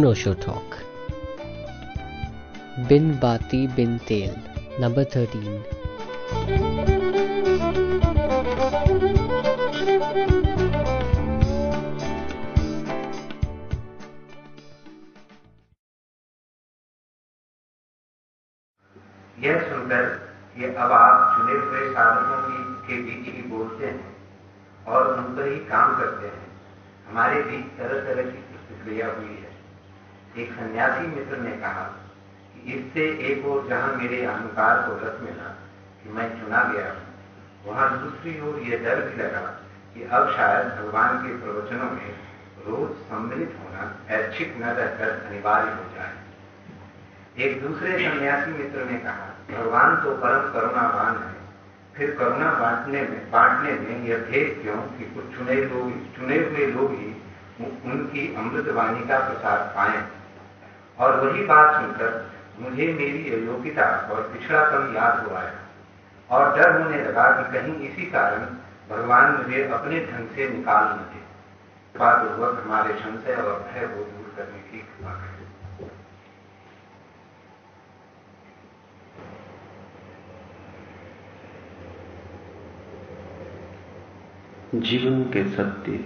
अनोशो talk बिन बाती बिन तेल number thirteen यह सुनकर कि अब आप चुने हुए साधकों की, के बीच ही बोलते हैं और उन पर ही काम करते हैं। हमारे बीच तरह तरह की प्रतिक्रिया हुई है। एक सन्यासी मित्र ने कहा कि इससे एक और जहाँ मेरे अहंकार को रस मिला कि मैं चुना गया हूँ, वहाँ दूसरी ओर यह डर भी लगा कि अब शायद भगवान के प्रवचनों में रोज सम्मिलित होना ऐच्छिक न रहकर अनिवार्य हो जाए। एक दूसरे सन्यासी मित्र ने कहा, भगवान तो परम करुणावान है। फिर करुणा बांटने में बांटने में यह भेद क्यों कि कुछ चुने लोग, चुने हुए लोग ही उनकी अमृतवाणी का प्रसाद पाए? और वही बात सुनकर मुझे मेरी अयोग्यता और पिछड़ापन याद है और डर होने लगा कि कहीं इसी कारण भगवान मुझे अपने ढंग से निकाल न दे। पूर्वक हमारे संशय और भय को दूर करने की कृपा करें। जीवन के सत्य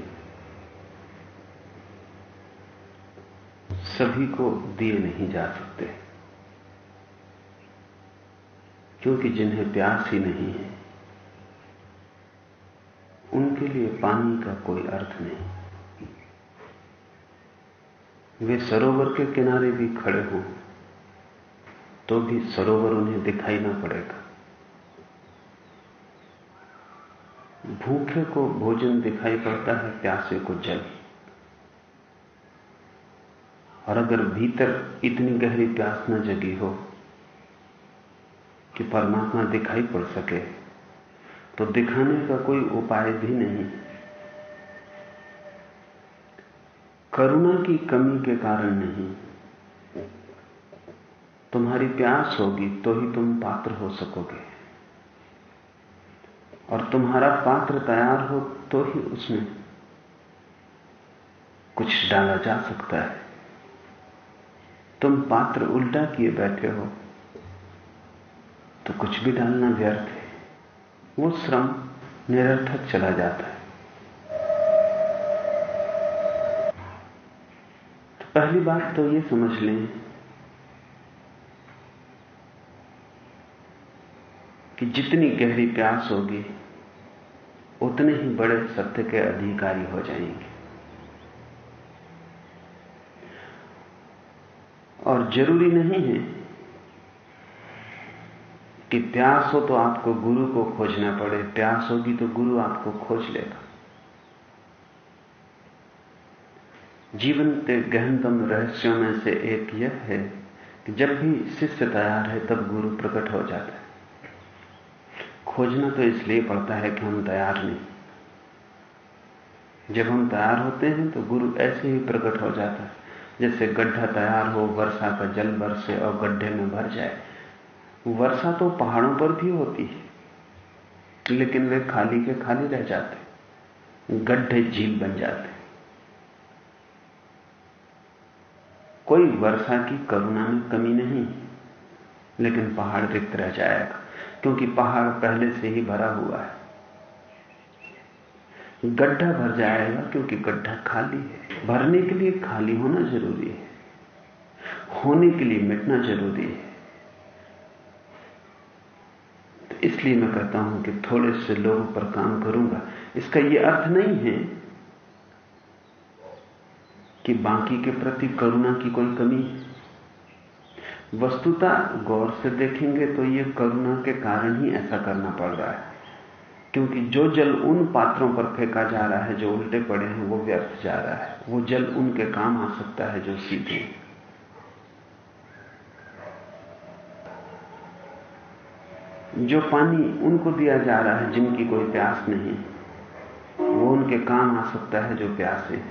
सभी को दिए नहीं जा सकते। क्योंकि जिन्हें प्यास ही नहीं है, उनके लिए पानी का कोई अर्थ नहीं। वे सरोवर के किनारे भी खड़े हों तो भी सरोवर उन्हें दिखाई ना पड़ेगा। भूखे को भोजन दिखाई पड़ता है, प्यासे को जल। और अगर भीतर इतनी गहरी प्यास न जगी हो कि परमात्मा दिखाई पड़ सके तो दिखाने का कोई उपाय भी नहीं। करुणा की कमी के कारण नहीं। तुम्हारी प्यास होगी तो ही तुम पात्र हो सकोगे। और तुम्हारा पात्र तैयार हो तो ही उसमें कुछ डाला जा सकता है। तुम पात्र उल्टा किए बैठे हो तो कुछ भी डालना व्यर्थ है। वो श्रम निरर्थक चला जाता है। तो पहली बात तो ये समझ लें कि जितनी गहरी प्यास होगी, उतने ही बड़े सत्य के अधिकारी हो जाएँगे। और ज़रूरी नहीं है कि प्यास हो तो आपको गुरु को खोजना पड़े, प्यास होगी तो गुरु आपको खोज लेगा। जीवन के गहनतम रहस्यों में से एक यह है कि जब भी शिष्य तैयार है, तब गुरु प्रकट हो जाता है। खोजना तो इसलिए पड़ता है कि हम तैयार नहीं। जब हम तैयार होते हैं तो गुरु ऐसे ही प्रकट हो जाता है। जैसे गड्ढा तैयार हो, वर्षा का जल बरसे और गड्ढे में भर जाए। वर्षा तो पहाड़ों पर भी होती है, लेकिन वे खाली के खाली रह जाते गड्ढे झील बन जाते कोई वर्षा की करुणा में कमी नहीं, लेकिन पहाड़ रिक्त रह जाएगा, क्योंकि पहाड़ पहले से ही भरा हुआ है। गड्ढा भर जाएगा क्योंकि गड्ढा खाली है। भरने के लिए खाली होना ज़रूरी है। होने के लिए मिटना ज़रूरी है। तो इसलिए मैं कहता हूँ कि थोड़े से लोगों पर काम करूँगा। इसका यह अर्थ नहीं है कि बाकी के प्रति करुणा की कोई कमी है। वस्तुता गौर से देखेंगे तो यह करुणा के कारण ही ऐसा करना पड़ रहा है। क्योंकि जो जल उन पात्रों पर फेंका जा रहा है, जो उल्टे पड़े हैं, वो व्यर्थ जा रहा है। वो जल उनके काम आ सकता है, जो सीधे जो पानी उनको दिया जा रहा है, जिनकी कोई प्यास नहीं, वो उनके काम आ सकता है, जो प्यासे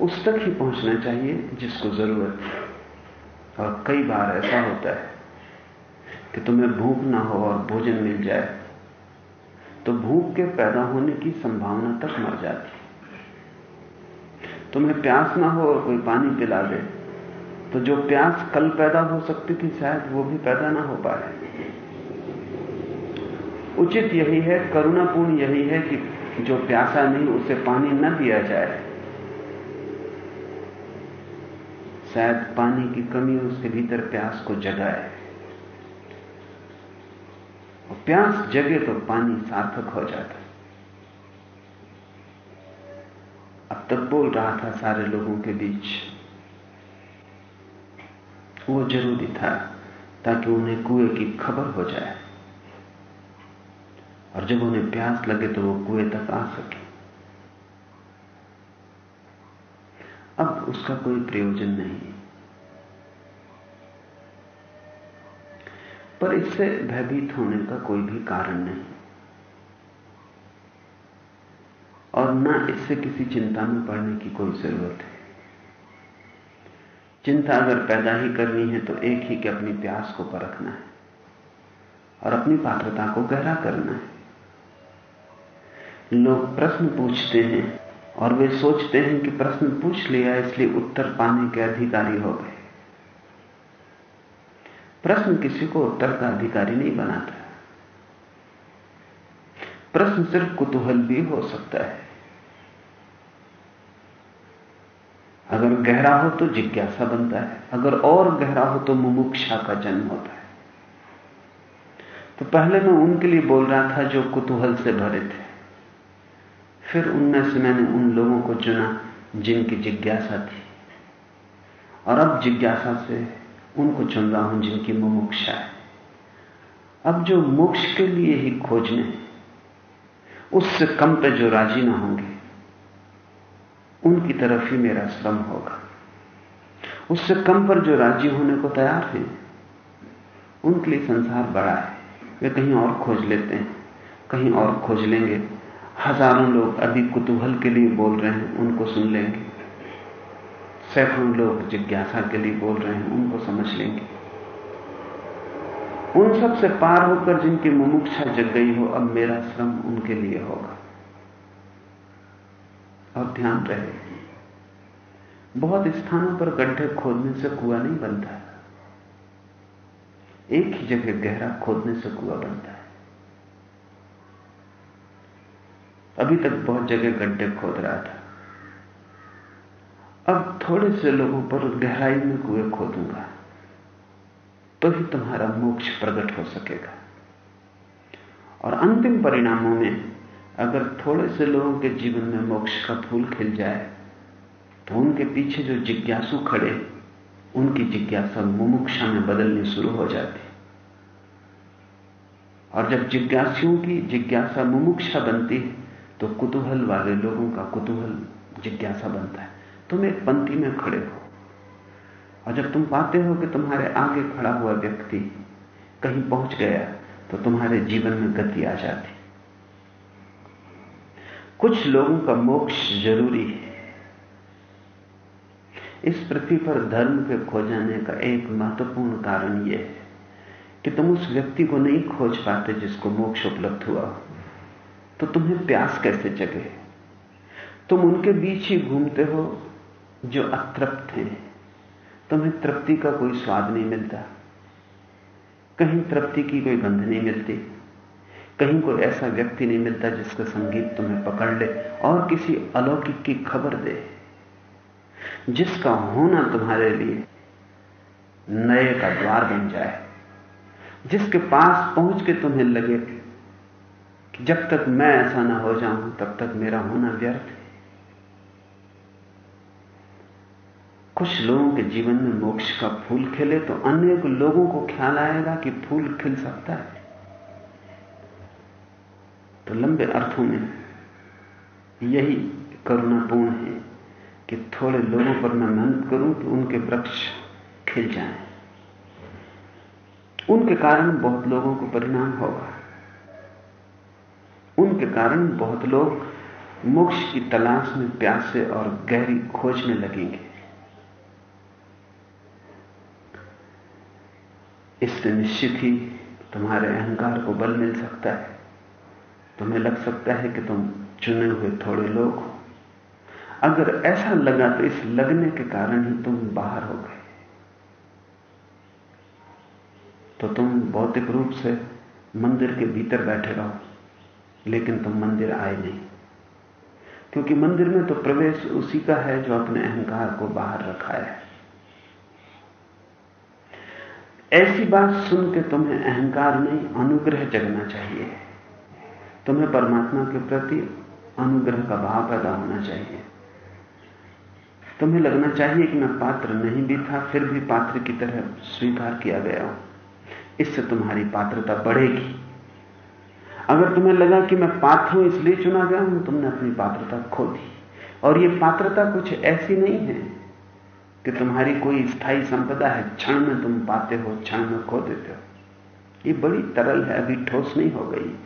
उस तक ही पहुँचना चाहिए जिसको ज़रूरत है। और कई बार ऐसा होता है। कि तुम्हें भूख ना हो और भोजन मिल जाए तो भूख के पैदा होने की संभावना तक मर जाती तुम्हें प्यास ना हो और कोई पानी पिला दे तो जो प्यास कल पैदा हो सकती थी, शायद वो भी पैदा ना हो पाए। उचित यही है, करुणापूर्ण यही है कि जो प्यासा नहीं, उसे पानी न दिया जाए। शायद पानी की कमी उसके भीतर प्यास को जगाए। प्यास जगे तो पानी सार्थक हो जाता। अब तक बोल रहा था सारे लोगों के बीच, वो ज़रूरी था ताकि उन्हें कुएँ की खबर हो जाए। और जब उन्हें प्यास लगे तो वो कुएँ तक आ सके। अब उसका कोई प्रयोजन नहीं। पर इससे भयभीत होने का कोई भी कारण नहीं। और ना इससे किसी चिंता में पड़ने की कोई ज़रूरत है। चिंता अगर पैदा ही करनी है तो एक ही कि अपनी प्यास को परखना है और अपनी पात्रता को गहरा करना है। लोग प्रश्न पूछते हैं और वे सोचते हैं कि प्रश्न पूछ लिया इसलिए उत्तर पाने के अधिकारी हो गए। प्रश्न किसी को उत्तर का अधिकारी नहीं बनाता। प्रश्न सिर्फ़ कुतूहल भी हो सकता है। अगर गहरा हो तो जिज्ञासा बनता है। अगर और गहरा हो तो मुमुक्षा का जन्म होता है। तो पहले मैं उनके लिए बोल रहा था जो कुतूहल से भरे थे फिर उनमें से मैंने उन लोगों को चुना जिनकी जिज्ञासा थी। और अब जिज्ञासा से उनको चुन रहा हूँ जिनकी मुमुक्षा है। अब जो मोक्ष के लिए ही खोजने उससे कम पे जो राज़ी ना होंगे, उनकी तरफ़ ही मेरा श्रम होगा। उससे कम पर जो राज़ी होने को तैयार हैं, उनके लिए संसार बड़ा है। वे कहीं और खोज लेते हैं, कहीं और खोज लेंगे। हज़ारों लोग अभी कुतूहल के लिए बोल रहे हैं, उनको सुन लेंगे। सैकड़ों लोग जिज्ञासा के लिए बोल रहे हैं, उनको समझ लेंगे। उन सबसे पार होकर जिनकी मुमुक्षा जग गई हो, अब मेरा श्रम उनके लिए होगा। और ध्यान रहे बहुत स्थानों पर गड्ढे खोदने से कुआँ नहीं बनता है। एक ही जगह गहरा खोदने से कुआ बनता है। अभी तक बहुत जगह गड्ढे खोद रहा था। अब थोड़े से लोगों पर गहराई में कुएँ खोदूँगा तो ही तुम्हारा मोक्ष प्रकट हो सकेगा। और अंतिम परिणामों में, अगर थोड़े से लोगों के जीवन में मोक्ष का फूल खिल जाए तो उनके पीछे जो जिज्ञासु खड़े, उनकी जिज्ञासा मुमुक्षा में बदलनी शुरू हो जाती। और जब जिज्ञासियों की जिज्ञासा मुमुक्षा बनती है तो कुतूहल वाले लोगों का कुतूहल जिज्ञासा बनता है। तुम एक पंक्ति में खड़े हो। और जब तुम पाते हो कि तुम्हारे आगे खड़ा हुआ व्यक्ति कहीं पहुँच गया तो तुम्हारे जीवन में गति आ जाती। कुछ लोगों का मोक्ष ज़रूरी है। इस पृथ्वी पर धर्म के खो जाने का एक महत्वपूर्ण कारण यह है कि तुम उस व्यक्ति को नहीं खोज पाते जिसको मोक्ष उपलब्ध हुआ हो। तो तुम्हें प्यास कैसे जगे? तुम उनके बीच ही घूमते हो जो अतृप्त हैं, तुम्हें तृप्ति का कोई स्वाद नहीं मिलता। कहीं तृप्ति की कोई गंध नहीं मिलती। कहीं कोई ऐसा व्यक्ति नहीं मिलता जिसका संगीत तुम्हें पकड़ ले और किसी अलौकिक की खबर दे। जिसका होना तुम्हारे लिए नए का द्वार बन जाए। जिसके पास पहुँच के तुम्हें लगे कि जब तक मैं ऐसा ना हो जाऊँ, तब तक मेरा होना व्यर्थ है। कुछ लोगों के जीवन में मोक्ष का फूल खिले तो अनेक लोगों को ख्याल आएगा कि फूल खिल सकता है। तो लंबे अर्थों में यही करुणापूर्ण है कि थोड़े लोगों पर मैं मेहनत करूँ कि उनके वृक्ष खिल जाएँ। उनके कारण बहुत लोगों को परिणाम होगा। उनके कारण बहुत लोग मोक्ष की तलाश में प्यासे और गहरी खोज में लगेंगे। इससे निश्चित ही तुम्हारे अहंकार को बल मिल सकता है। तुम्हें लग सकता है कि तुम चुने हुए थोड़े लोग हो। अगर ऐसा लगा तो इस लगने के कारण ही तुम बाहर हो गए। तो तुम भौतिक रूप से मंदिर के भीतर बैठे रहो, लेकिन तुम मंदिर आए नहीं। क्योंकि मंदिर में तो प्रवेश उसी का है जो अपने अहंकार को बाहर रखा है। ऐसी बात सुन के तुम्हें अहंकार नहीं, अनुग्रह जगना चाहिए। तुम्हें परमात्मा के प्रति अनुग्रह का भाव पैदा होना चाहिए। तुम्हें लगना चाहिए कि मैं पात्र नहीं भी था, फिर भी पात्र की तरह स्वीकार किया गया हूँ। इससे तुम्हारी पात्रता बढ़ेगी। अगर तुम्हें लगा कि मैं पात्र हूँ, इसलिए चुना गया हूँ, तुमने अपनी पात्रता खो दी। और ये पात्रता कुछ ऐसी नहीं है कि तुम्हारी कोई स्थायी संपदा है, क्षण में तुम पाते हो, क्षण में खो देते हो। ये बड़ी तरल है, अभी ठोस नहीं हो गई।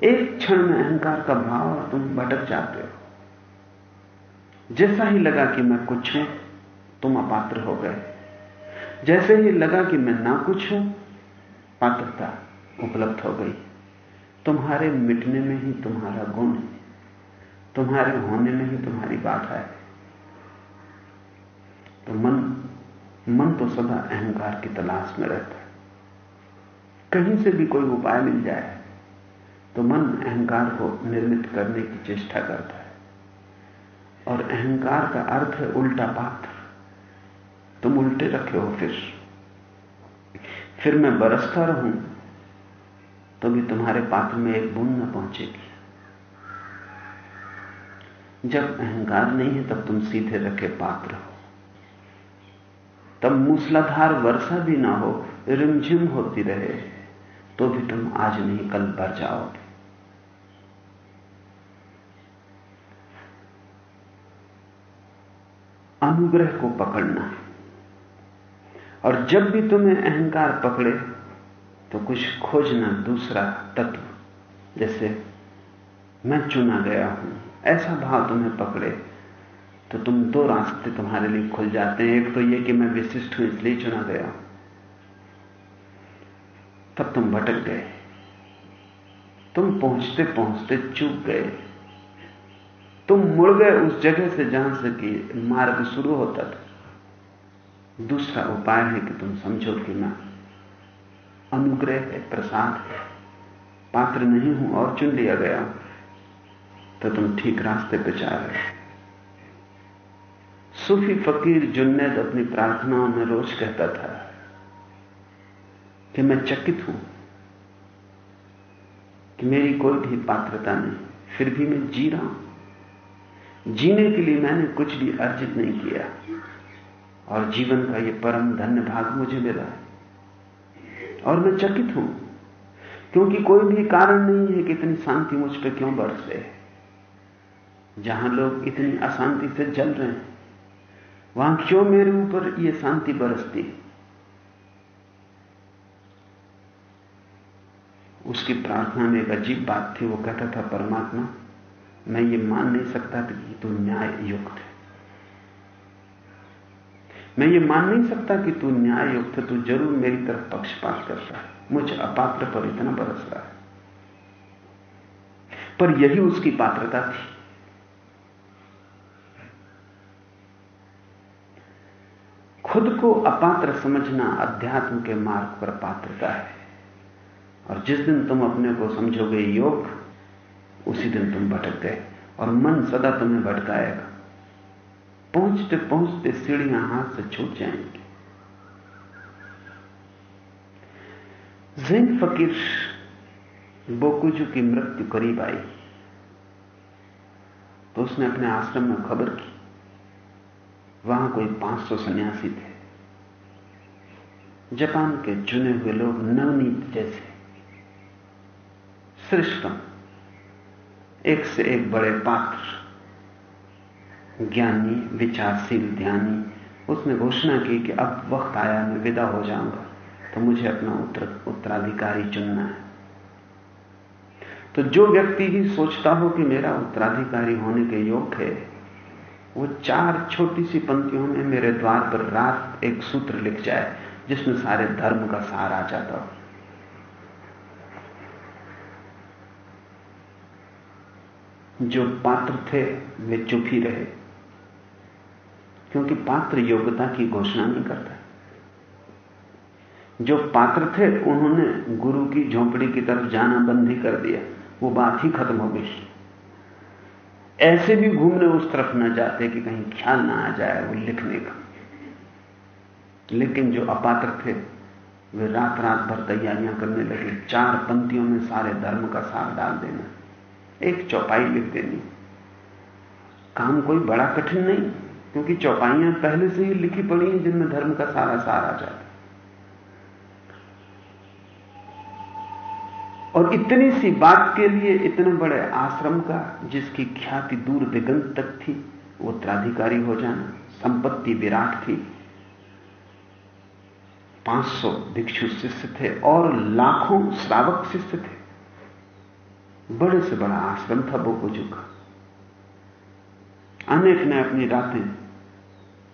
एक क्षण में अहंकार का भाव और तुम भटक जाते हो। जैसा ही लगा कि मैं कुछ हूँ, तुम अपात्र हो गए। जैसे ही लगा कि मैं ना कुछ हूँ, पात्रता उपलब्ध हो गई। तुम्हारे मिटने में ही तुम्हारा गुण है। तुम्हारे होने में ही तुम्हारी बात है। तो मन मन तो सदा अहंकार की तलाश में रहता है। कहीं से भी कोई उपाय मिल जाए तो मन अहंकार को निर्मित करने की चेष्टा करता है। और अहंकार का अर्थ है उल्टा पात्र। तुम उल्टे रखे हो फिर। फिर मैं बरसता रहूँ तो भी तुम्हारे पात्र में एक बूंद न पहुंचेगी। जब अहंकार नहीं है, तब तुम सीधे रखे पात्र हो। तब मूसलाधार वर्षा भी ना हो, रिमझिम होती रहे तो भी तुम आज नहीं, कल भर जाओगे। अनुग्रह को पकड़ना और जब भी तुम्हें अहंकार पकड़े तो कुछ खोजना दूसरा तत्व, जैसे मैं चुना गया हूँ, ऐसा भाव तुम्हें पकड़े तो तुम दो रास्ते तुम्हारे लिए खुल जाते हैं। एक तो यह कि मैं विशिष्ट हूँ, इसलिए चुना गया। तब तुम भटक गए। तुम पहुँचते पहुँचते चूक गए। तुम मुड़ गए उस जगह से जहाँ से कि मार्ग शुरू होता था। दूसरा उपाय है कि तुम समझो कि मैं अनुग्रह है, प्रसाद है, पात्र नहीं हूँ और चुन लिया गया। तो तुम ठीक रास्ते पे जा रहे हो। सूफी फकीर जुन्नैद अपनी प्रार्थनाओं में रोज कहता था कि मैं चकित हूँ, कि मेरी कोई भी पात्रता नहीं, फिर भी मैं जी रहा हूँ। जीने के लिए मैंने कुछ भी अर्जित नहीं किया और जीवन का यह परम धन्य भाग मुझे मिला है। और मैं चकित हूँ, क्योंकि कोई भी कारण नहीं है कि इतनी शांति मुझ पर क्यों बरसे, जहाँ लोग इतनी अशांति से जल रहे हैं। वहाँ क्यों मेरे ऊपर यह शांति बरसती उसकी प्रार्थना में एक अजीब बात थी, वो कहता था, परमात्मा, मैं ये मान नहीं सकता कि तू न्याय युक्त है। मैं ये मान नहीं सकता कि तू न्याय युक्त है, तू ज़रूर मेरी तरफ़ पक्षपात कर रहा है। मुझ अपात्र पर इतना बरस रहा है। पर यही उसकी पात्रता थी। खुद को अपात्र समझना अध्यात्म के मार्ग पर पात्रता है। और जिस दिन तुम अपने को समझोगे योग, उसी दिन तुम भटक गए और मन सदा तुम्हें भटकाएगा। पहुँचते पहुँचते सीढ़ियाँ हाथ से छूट जाएँगी। जैन फकीर बोकुजू की मृत्यु करीब आई। तो उसने अपने आश्रम में खबर की। वहाँ कोई 500 सन्यासी थे। जापान के चुने हुए लोग नवनीत जैसे। श्रेष्ठम एक से एक बड़े पात्र, ज्ञानी, विचारशील, ध्यानी। उसने घोषणा की कि अब वक्त आया, मैं विदा हो जाऊँगा। तो मुझे अपना उत्तर, उत्तराधिकारी चुनना है। तो जो व्यक्ति भी सोचता हो कि मेरा उत्तराधिकारी होने के योग्य है वो चार छोटी सी पंक्तियों में मेरे द्वार पर रात एक सूत्र लिख जाए, जिसमें सारे धर्म का सार आ जाता हो। जो पात्र थे, वे चुप ही रहे। क्योंकि पात्र योग्यता की घोषणा नहीं करता। जो पात्र थे, उन्होंने गुरु की झोंपड़ी की तरफ़ जाना बंद ही कर दिया। वो बात ही खत्म हो गई। ऐसे भी घूमने उस तरफ़ न जाते कि कहीं ख्याल ना आ जाए वो लिखने का। लेकिन जो अपात्र थे, वे रात रात भर तैयारियाँ करने लगे, चार पंक्तियों में सारे धर्म का सार डाल देना, एक चौपाई लिख देनी। काम कोई बड़ा कठिन नहीं, क्योंकि चौपाइयाँ पहले से ही लिखी पड़ी हैं जिनमें धर्म का सारा सार आ जाता और इतनी सी बात के लिए इतने बड़े आश्रम का, जिसकी ख्याति दूर दिगंत तक थी, वो उत्तराधिकारी हो जाना, संपत्ति विराट थी। 500 भिक्षु शिष्य थे और लाखों श्रावक शिष्य थे। बड़े से बड़ा आश्रम था बोकोजू का। अनेक ने अपनी रातें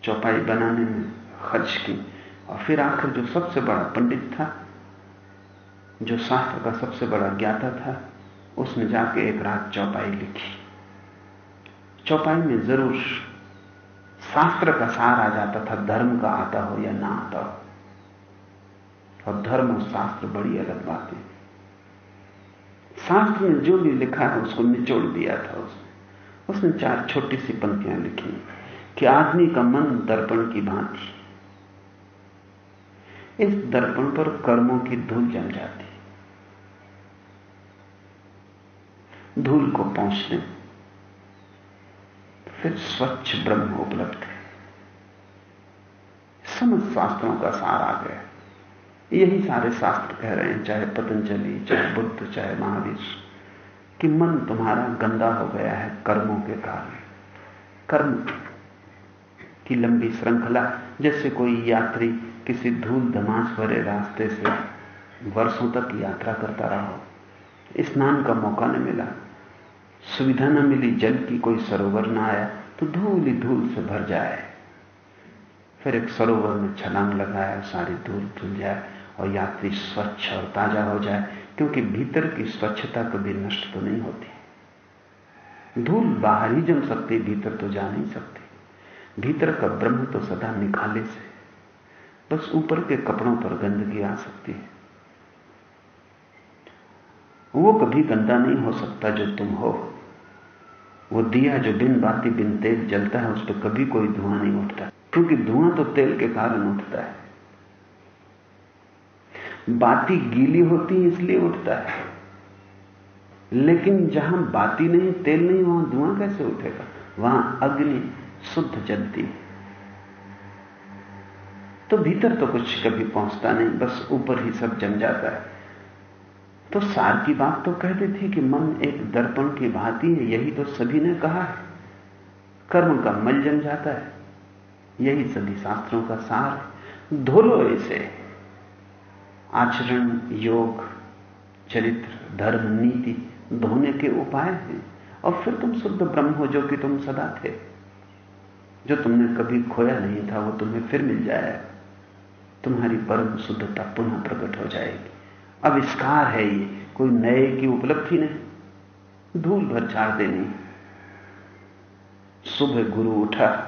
चौपाई बनाने में खर्च की, और फिर आखिर जो सबसे बड़ा पंडित था जो शास्त्र का सबसे बड़ा ज्ञाता था, उसने जाके एक रात चौपाई लिखी। चौपाई में ज़रूर शास्त्र का सार आ जाता था, धर्म का आता हो या ना आता हो। और धर्म और शास्त्र बड़ी अलग बात शास्त्र में जो भी लिखा है उसको निचोड़ दिया था उसने। उसने चार छोटी सी पंक्तियाँ लिखी कि आदमी का मन दर्पण की भांति। इस दर्पण पर कर्मों की धूल जम जाती। धूल को पहुँचने फिर स्वच्छ ब्रह्म उपलब्ध है समस्त शास्त्रों का सार आ गया। यही सारे शास्त्र कह रहे हैं, चाहे पतंजलि, चाहे बुद्ध, चाहे महावीर, कि मन तुम्हारा गंदा हो गया है कर्मों के कारण। कर्म की लंबी श्रृंखला, जैसे कोई यात्री किसी धूल धमास भरे रास्ते से वर्षों तक यात्रा करता रहा स्नान का मौका न मिला। सुविधा न मिली, जल की कोई सरोवर न आया तो धूल ही धूल से भर जाए। फिर एक सरोवर में छलांग लगाए सारी धूल धुल जाए और यात्री स्वच्छ और ताज़ा हो जाए, क्योंकि भीतर की स्वच्छता कभी तो नष्ट तो नहीं होती। धूल बाहर ही जम सकती, भीतर तो जा नहीं सकती। भीतर का ब्रह्म तो सदा निकाले से, बस ऊपर के कपड़ों पर गंदगी आ सकती है। वो कभी गंदा नहीं हो सकता जो तुम हो। वो दिया जो बिन बाती बिन तेल जलता है, उस पर कभी कोई धुआँ नहीं उठता। क्योंकि धुआँ तो तेल के कारण उठता है। बाती गीली होती है, इसलिए उठता है। लेकिन जहाँ बाती नहीं, तेल नहीं, वहाँ धुआँ कैसे उठेगा? वहाँ अग्नि शुद्ध जलती है। तो भीतर तो कुछ कभी पहुँचता नहीं, बस ऊपर ही सब जम जाता है। तो सार की बात तो कहते थे कि मन एक दर्पण की भांति है, यही तो सभी ने कहा है। कर्म का मल जम जाता है, यही सभी शास्त्रों का सार है। धोलो इसे। आचरण, योग, चरित्र, धर्म, नीति धोने के उपाय हैं। और फिर तुम शुद्ध ब्रह्म हो जो कि तुम सदा थे। जो तुमने कभी खोया नहीं था, वो तुम्हें फिर मिल जाएगा। तुम्हारी परम शुद्धता पुनः प्रकट हो जाएगी। अविष्कार है ये। कोई नए की उपलब्धि नहीं। धूल भर झाड़ देनी। सुबह गुरु उठा।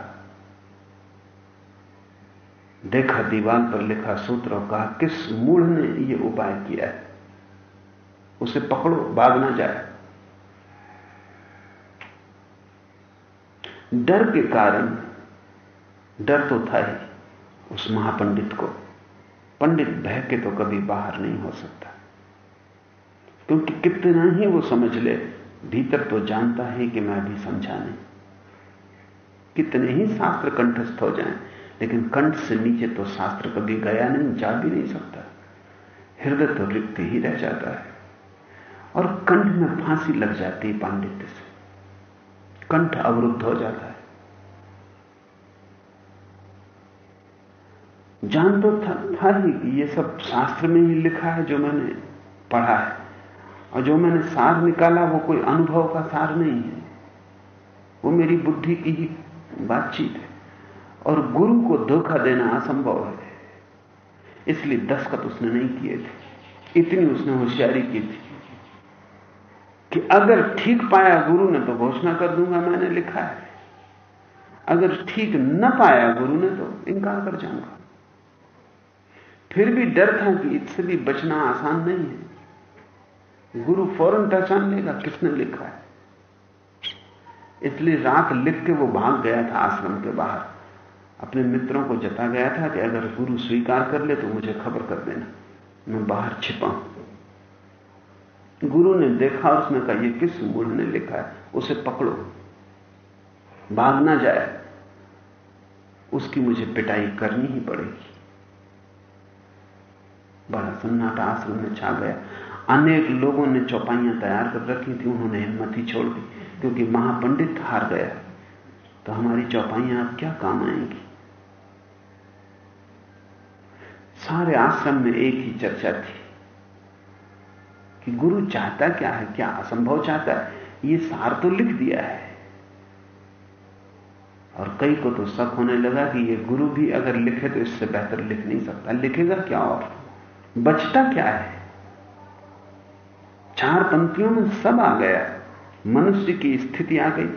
देखा दीवान पर लिखा सूत्र और कहा, किस मूढ़ ने यह उपाय किया है? उसे पकड़ो, भाग ना जाए। डर के कारण, डर तो था ही उस महापंडित को। पंडित भय के तो कभी बाहर नहीं हो सकता। क्योंकि कितना ही वो समझ ले, भीतर तो जानता है कि मैं अभी समझा नहीं। कितने ही शास्त्र कंठस्थ हो जाएँ, लेकिन कंठ से नीचे तो शास्त्र कभी गया नहीं, जा भी नहीं सकता। हृदय तो रिक्त ही रह जाता है। और कंठ में फांसी लग जाती है पांडित्य से। कंठ अवरुद्ध हो जाता है। जान तो था, था ही कि ये सब शास्त्र में ही लिखा है जो मैंने पढ़ा है। और जो मैंने सार निकाला वो कोई अनुभव का सार नहीं है। वो मेरी बुद्धि की ही बातचीत है। और गुरु को धोखा देना असंभव है। इसलिए दस्तखत उसने नहीं किए थे। इतनी उसने होशियारी की थी कि अगर ठीक पाया गुरु ने तो घोषणा कर दूँगा मैंने लिखा है। अगर ठीक न पाया गुरु ने तो इनकार कर जाऊँगा। फिर भी डर था कि इससे भी बचना आसान नहीं है। गुरु फ़ौरन पहचान लेगा किसने लिखा है। इसलिए रात लिख के वो भाग गया था आश्रम के बाहर। अपने मित्रों को जता गया था कि अगर गुरु स्वीकार कर ले तो मुझे खबर कर देना। मैं बाहर छिपा गुरु ने देखा उसने कहा, ये किस मूढ़ ने लिखा है? उसे पकड़ो। भाग ना जाए। उसकी मुझे पिटाई करनी ही पड़ेगी। बड़ा सन्नाटा आश्रम में छा गया। अनेक लोगों ने चौपाइयाँ तैयार कर रखी थी, उन्होंने हिम्मत ही छोड़ दी, क्योंकि महापंडित हार गया। तो हमारी चौपाइयाँ अब क्या काम आएँगी? सारे आश्रम में एक ही चर्चा थी कि गुरु चाहता क्या है, क्या असंभव चाहता है? ये सार तो लिख दिया है। और कई को तो शक होने लगा कि ये गुरु भी अगर लिखे तो इससे बेहतर लिख नहीं सकता। लिखेगा क्या और? बचता क्या है? चार पंक्तियों में सब आ गया। मनुष्य की स्थिति आ गई।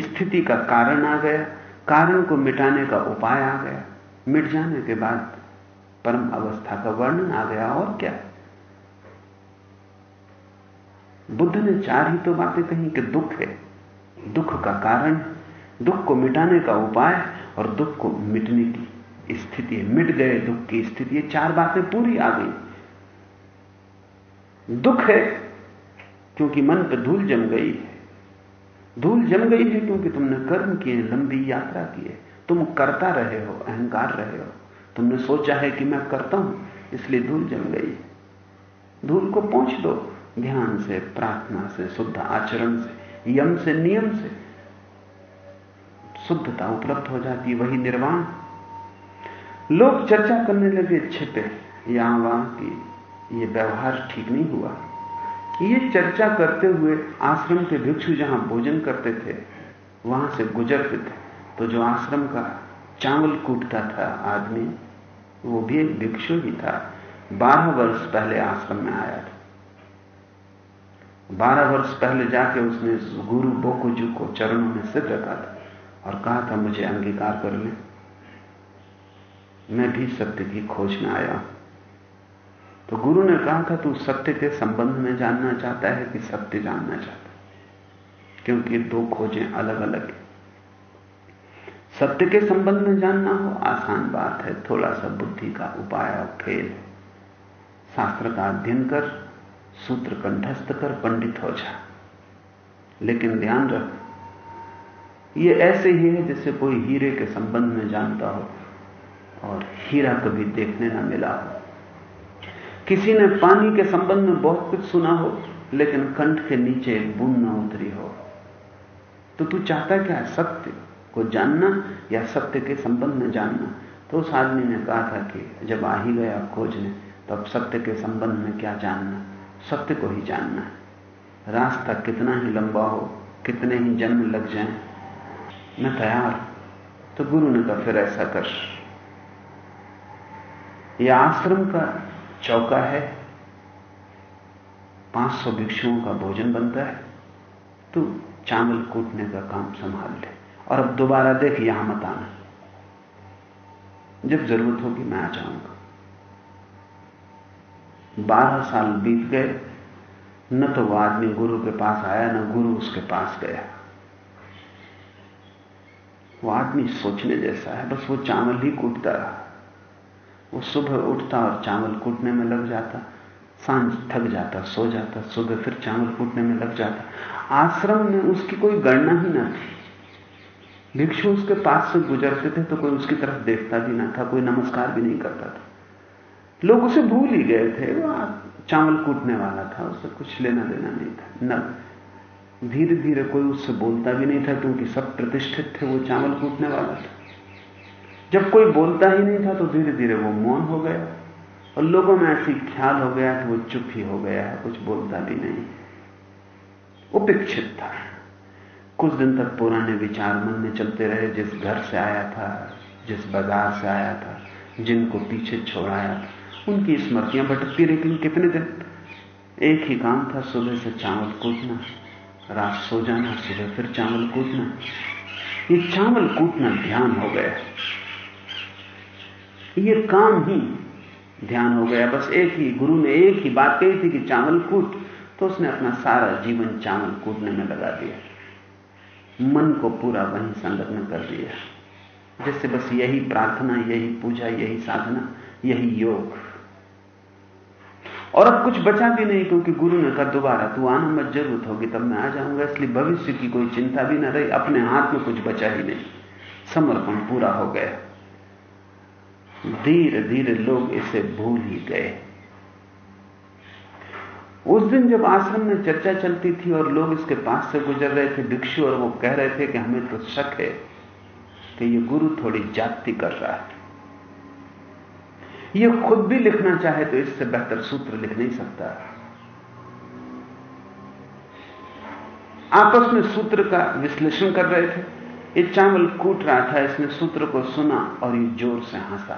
स्थिति का कारण आ गया। कारण को मिटाने का उपाय आ गया। मिट जाने के बाद परम अवस्था का वर्णन आ गया। और क्या? बुद्ध ने चार ही तो बातें कही कि दुख है। दुख का कारण, दुख को मिटाने का उपाय और दुख को मिटने की। स्थिति है मिट गए दुख की स्थिति है चार बातें पूरी आ गई। दुख है क्योंकि मन पर धूल जम गई है। धूल जम गई है क्योंकि तुमने कर्म किए लंबी यात्रा की है। तुम करता रहे हो, अहंकार रहे हो। तुमने सोचा है कि मैं करता हूँ, इसलिए धूल जम गई धूल को पहुँच दो, ध्यान से, प्रार्थना से, शुद्ध आचरण से, यम से, नियम से। शुद्धता उपलब्ध हो जाती वही निर्वाण। लोग चर्चा करने लगे छिपे यहाँ वहाँ की, ये व्यवहार ठीक नहीं हुआ। ये चर्चा करते हुए आश्रम के भिक्षु जहाँ भोजन करते थे, वहाँ से गुजरते थे। तो जो आश्रम का चावल कूटता था आदमी, वो भी एक भिक्षु ही था। बारह वर्ष पहले आश्रम में आया था। बारह वर्ष पहले जाके उसने गुरु बोकुजू को चरणों में सिद्ध रखा था और कहा था, मुझे अंगीकार कर ले। मैं भी सत्य की खोज में आया। तो गुरु ने कहा था, तू सत्य के संबंध में जानना चाहता है कि सत्य जानना चाहता है? क्योंकि दो खोजें अलग अलग है। सत्य के संबंध में जानना हो, आसान बात है। थोड़ा सा बुद्धि का उपाय और खेल शास्त्र का अध्ययन कर, सूत्र कंठस्थ कर, पंडित हो जा। लेकिन ध्यान रख, ये ऐसे ही है जैसे कोई हीरे के संबंध में जानता हो। और हीरा कभी देखने ना मिला हो। किसी ने पानी के संबंध में बहुत कुछ सुना हो, लेकिन कंठ के नीचे एक बूंद न उतरी हो। तो तू चाहता क्या सत्य को जानना या सत्य के संबंध में जानना? तो उस आदमी ने कहा था कि जब आ ही गया खोजने तो अब सत्य के संबंध में क्या जानना? सत्य को ही जानना है। रास्ता कितना ही लंबा हो, कितने ही जन्म लग जाएँ। मैं तैयार तो गुरु ने कहा, फिर ऐसा कर। यह आश्रम का चौका है। 500 भिक्षुओं का भोजन बनता है। तू चावल कूटने का काम संभाल ले। और अब दोबारा देख, यहाँ मत आना। जब ज़रूरत होगी मैं आ जाऊँगा। बारह साल बीत गए। न तो वह आदमी गुरु के पास आया, न गुरु उसके पास गया। वो आदमी सोचने जैसा है, बस वो चावल ही कूटता रहा। वो सुबह उठता और चावल कूटने में लग जाता, साँझ थक जाता, सो जाता, सुबह फिर चावल कूटने में लग जाता। आश्रम में उसकी कोई गणना ही ना थी। भिक्षु उसके पास से गुजरते थे तो कोई उसकी तरफ़ देखता भी ना था, कोई नमस्कार भी नहीं करता था। लोग उसे भूल ही गए थे, वो चावल कूटने वाला था उससे कुछ लेना देना नहीं था। न धीरे धीरे कोई उससे बोलता भी नहीं था क्योंकि सब प्रतिष्ठित थे, वो चावल कूटने वाला था। जब कोई बोलता ही नहीं था तो धीरे धीरे वो मौन हो गया। और लोगों में ऐसी ख्याल हो गया कि वो चुप ही हो गया है कुछ बोलता भी नहीं। उपेक्षित था। कुछ दिन तक पुराने विचार मन में चलते रहे, जिस घर से आया था, जिस बाज़ार से आया था, जिनको पीछे छोड़ाया था। उनकी स्मृतियाँ भटकती रही कितने दिन? एक ही काम था, सुबह से चावल कूटना, रात सो जाना, सुबह फिर चावल कूटना। ये चावल कूटना ध्यान हो गया। ये काम ही ध्यान हो गया। बस एक ही, गुरु ने एक ही बात कही थी कि चावल कूट तो उसने अपना सारा जीवन चावल कूटने में लगा दिया। मन को पूरा वहीं संलग्न कर दिया। जैसे बस यही प्रार्थना, यही पूजा, यही साधना, यही योग। और अब कुछ बचा भी नहीं, क्योंकि गुरु ने कहा, दोबारा तू आना मत ज़रूरत होगी, तब मैं आ जाऊँगा। इसलिए भविष्य की कोई चिंता भी ना रही, अपने हाथ में कुछ बचा ही नहीं। समर्पण पूरा हो गया। धीरे धीरे लोग इसे भूल ही गए। उस दिन जब आश्रम में चर्चा चलती थी और लोग इसके पास से गुजर रहे थे, भिक्षु और वो कह रहे थे कि हमें तो शक है कि ये गुरु थोड़ी जाति कर रहा है। ये खुद भी लिखना चाहे तो इससे बेहतर सूत्र लिख नहीं सकता। आपस में सूत्र का विश्लेषण कर रहे थे। ये चावल कूट रहा था, इसने सूत्र को सुना और ये ज़ोर से हंसा।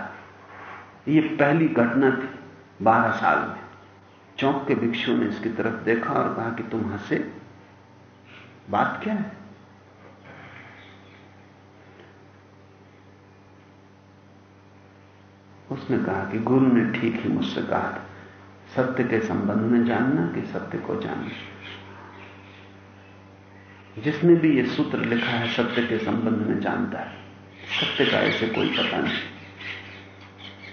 ये पहली घटना थी बारह साल में। चौंक के भिक्षु ने इसकी तरफ़ देखा और कहा कि तुम हंसे? बात क्या है? उसने कहा कि गुरु ने ठीक ही मुझसे कहा सत्य के संबंध में जानना कि सत्य को जानना। जिसने भी ये सूत्र लिखा है, सत्य के संबंध में जानता है। सत्य का ऐसे कोई पता नहीं।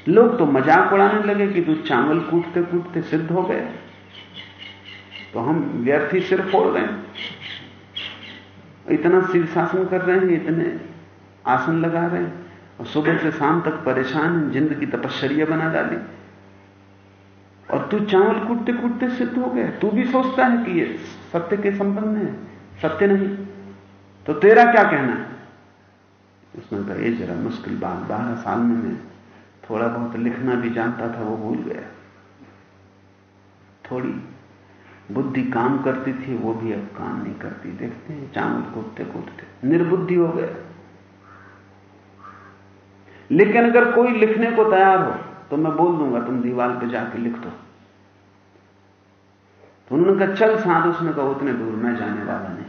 लोग तो मज़ाक उड़ाने लगे कि तू चावल कूटते कूटते सिद्ध हो गए तो हम व्यर्थी सिर फोड़ रहे हैं। इतना शीर्षासन कर रहे हैं, इतने आसन लगा रहे हैं। और सुबह से शाम तक परेशान, ज़िंदगी तपश्चर्या बना डाली। और तू चावल कूटते कूटते सिद्ध हो गया। तू भी सोचता है कि ये सत्य के संबंध में सत्य नहीं। तो तेरा क्या कहना है? उसने कहा, ये जरा मुश्किल बात, बारह साल में मैं थोड़ा बहुत लिखना भी जानता था, वो भूल गया। थोड़ी बुद्धि काम करती थी, वो भी अब काम नहीं करती। देखते हैं चावल कूटते कूटते निर्बुद्धि हो गया। लेकिन अगर कोई लिखने को तैयार हो तो मैं बोल दूँगा, तुम दीवार पे जाके लिख दो। तो उन्होंने कहा, चल साथ उसने कहा, उतने दूर, मैं जाने वाला नहीं।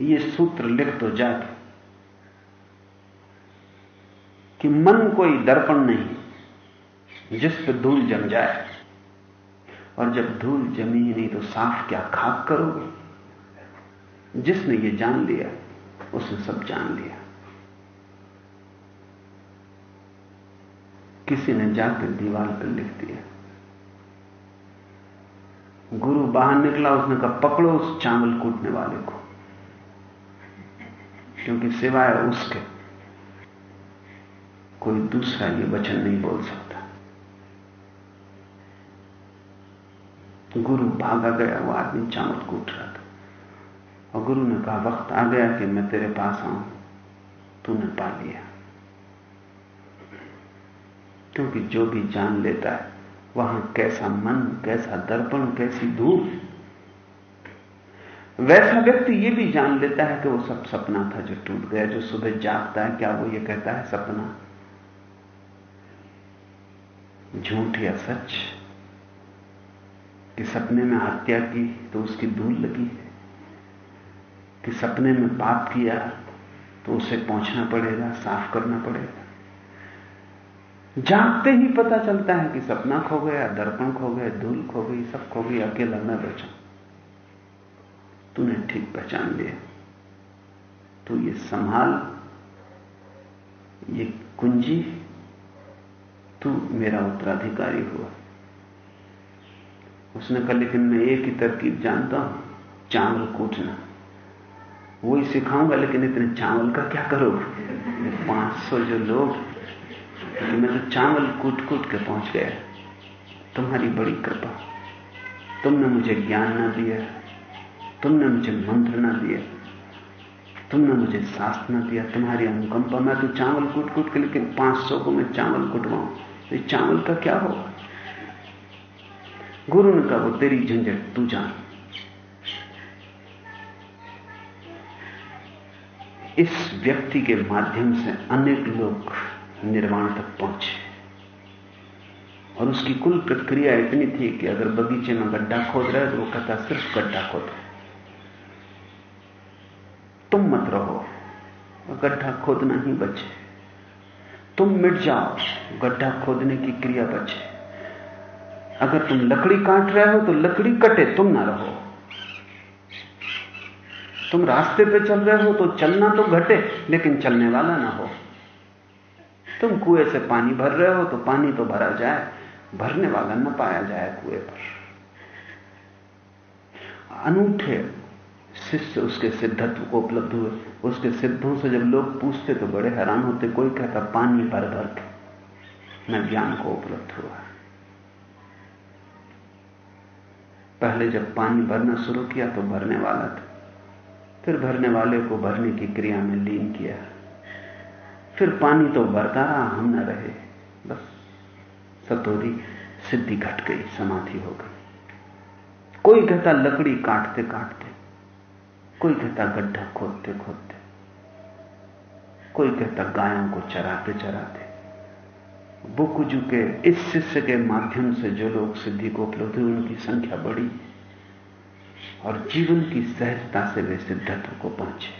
ये सूत्र लिख दो जाके कि मन कोई दर्पण नहीं, जिस पे धूल जम जाए। और जब धूल जमी ही नहीं तो साफ़ क्या खाक करोगे? जिसने ये जान लिया, उसने सब जान लिया। किसी ने जाकर दीवार पर लिख दिया। गुरु बाहर निकला, उसने कहा, पकड़ो उस चावल कूटने वाले को। क्योंकि सिवाय उसके कोई दूसरा ये वचन नहीं बोल सकता। गुरु भागा गया, वो आदमी चावल कूट रहा था। और गुरु ने कहा, वक्त आ गया कि मैं तेरे पास आऊँ। तूने पा लिया। क्योंकि जो भी जान लेता है, वहाँ कैसा मन, कैसा दर्पण, कैसी धूप वैसा व्यक्ति ये भी जान लेता है कि वो सब सपना था जो टूट गया, जो सुबह जागता है, क्या वो ये कहता है सपना? झूठ या सच? कि सपने में हत्या की तो उसकी धूल लगी है? कि सपने में पाप किया तो उसे पहुँचना पड़ेगा, साफ़ करना पड़ेगा? जागते ही पता चलता है कि सपना खो गया, दर्पण खो गया, धूल खो गई, सब खो गई, अकेला मैं बचा। तूने ठीक पहचान लिया। तो ये संभाल, ये कुंजी, तू मेरा उत्तराधिकारी हुआ। उसने कहा, लेकिन मैं एक ही तरकीब जानता हूँ, चावल कूटना। वही सिखाऊँगा, लेकिन इतने चावल का क्या करोगे पाँच सौ जो लोग कि मैं तो चावल कूट कूट के पहुँच गया। तुम्हारी बड़ी कृपा। तुमने मुझे ज्ञान ना दिया। तुमने मुझे मंत्र ना दिया। तुमने मुझे शास्त्र ना दिया। तुम्हारी अनुकंपा मैं तो चावल कूट कूट के लेकिन पाँच सौ को मैं चावल कुटवाऊं। ये चावल का क्या होगा? गुरु ने कहा, वो तेरी झंझट, तू जान। इस व्यक्ति के माध्यम से अनेक लोग निर्वाण तक पहुँचे। और उसकी कुल प्रक्रिया इतनी थी कि अगर बगीचे में गड्ढा खोद रहे तो वो कहता सिर्फ़ गड्ढा खोदो। तुम मत रहो गड्ढा खोदना ही बचे। तुम मिट जाओ, गड्ढा खोदने की क्रिया बचे। अगर तुम लकड़ी काट रहे हो तो लकड़ी कटे, तुम ना रहो। तुम रास्ते पे चल रहे हो तो चलना तो घटे, लेकिन चलने वाला ना हो। तुम कुएँ से पानी भर रहे हो तो पानी तो भरा जाए, भरने वाला ना पाया जाए कुएँ पर। अनूठे शिष्य उसके सिद्धत्व को उपलब्ध हुए। उसके सिद्धों से जब लोग पूछते तो बड़े हैरान होते, कोई कहता, पानी भर भर के मैं ज्ञान को उपलब्ध हुआ। पहले जब पानी भरना शुरू किया तो भरने वाला था। फिर भरने वाले को भरने की क्रिया में लीन किया। फिर पानी तो भरता रहा, हम न रहे। बस, सतोरी सिद्धि घट गई, समाधि हो गई। कोई कहता, लकड़ी काटते काटते कोई कहता गड्ढा खोदते खोदते, कोई कहता गायों को चराते चराते। बुकुजू के इस शिष्य के माध्यम से जो लोग सिद्धि को उपलब्ध हुए, उनकी संख्या बढ़ी और जीवन की सहजता से वे सिद्धत्व को पहुँचे।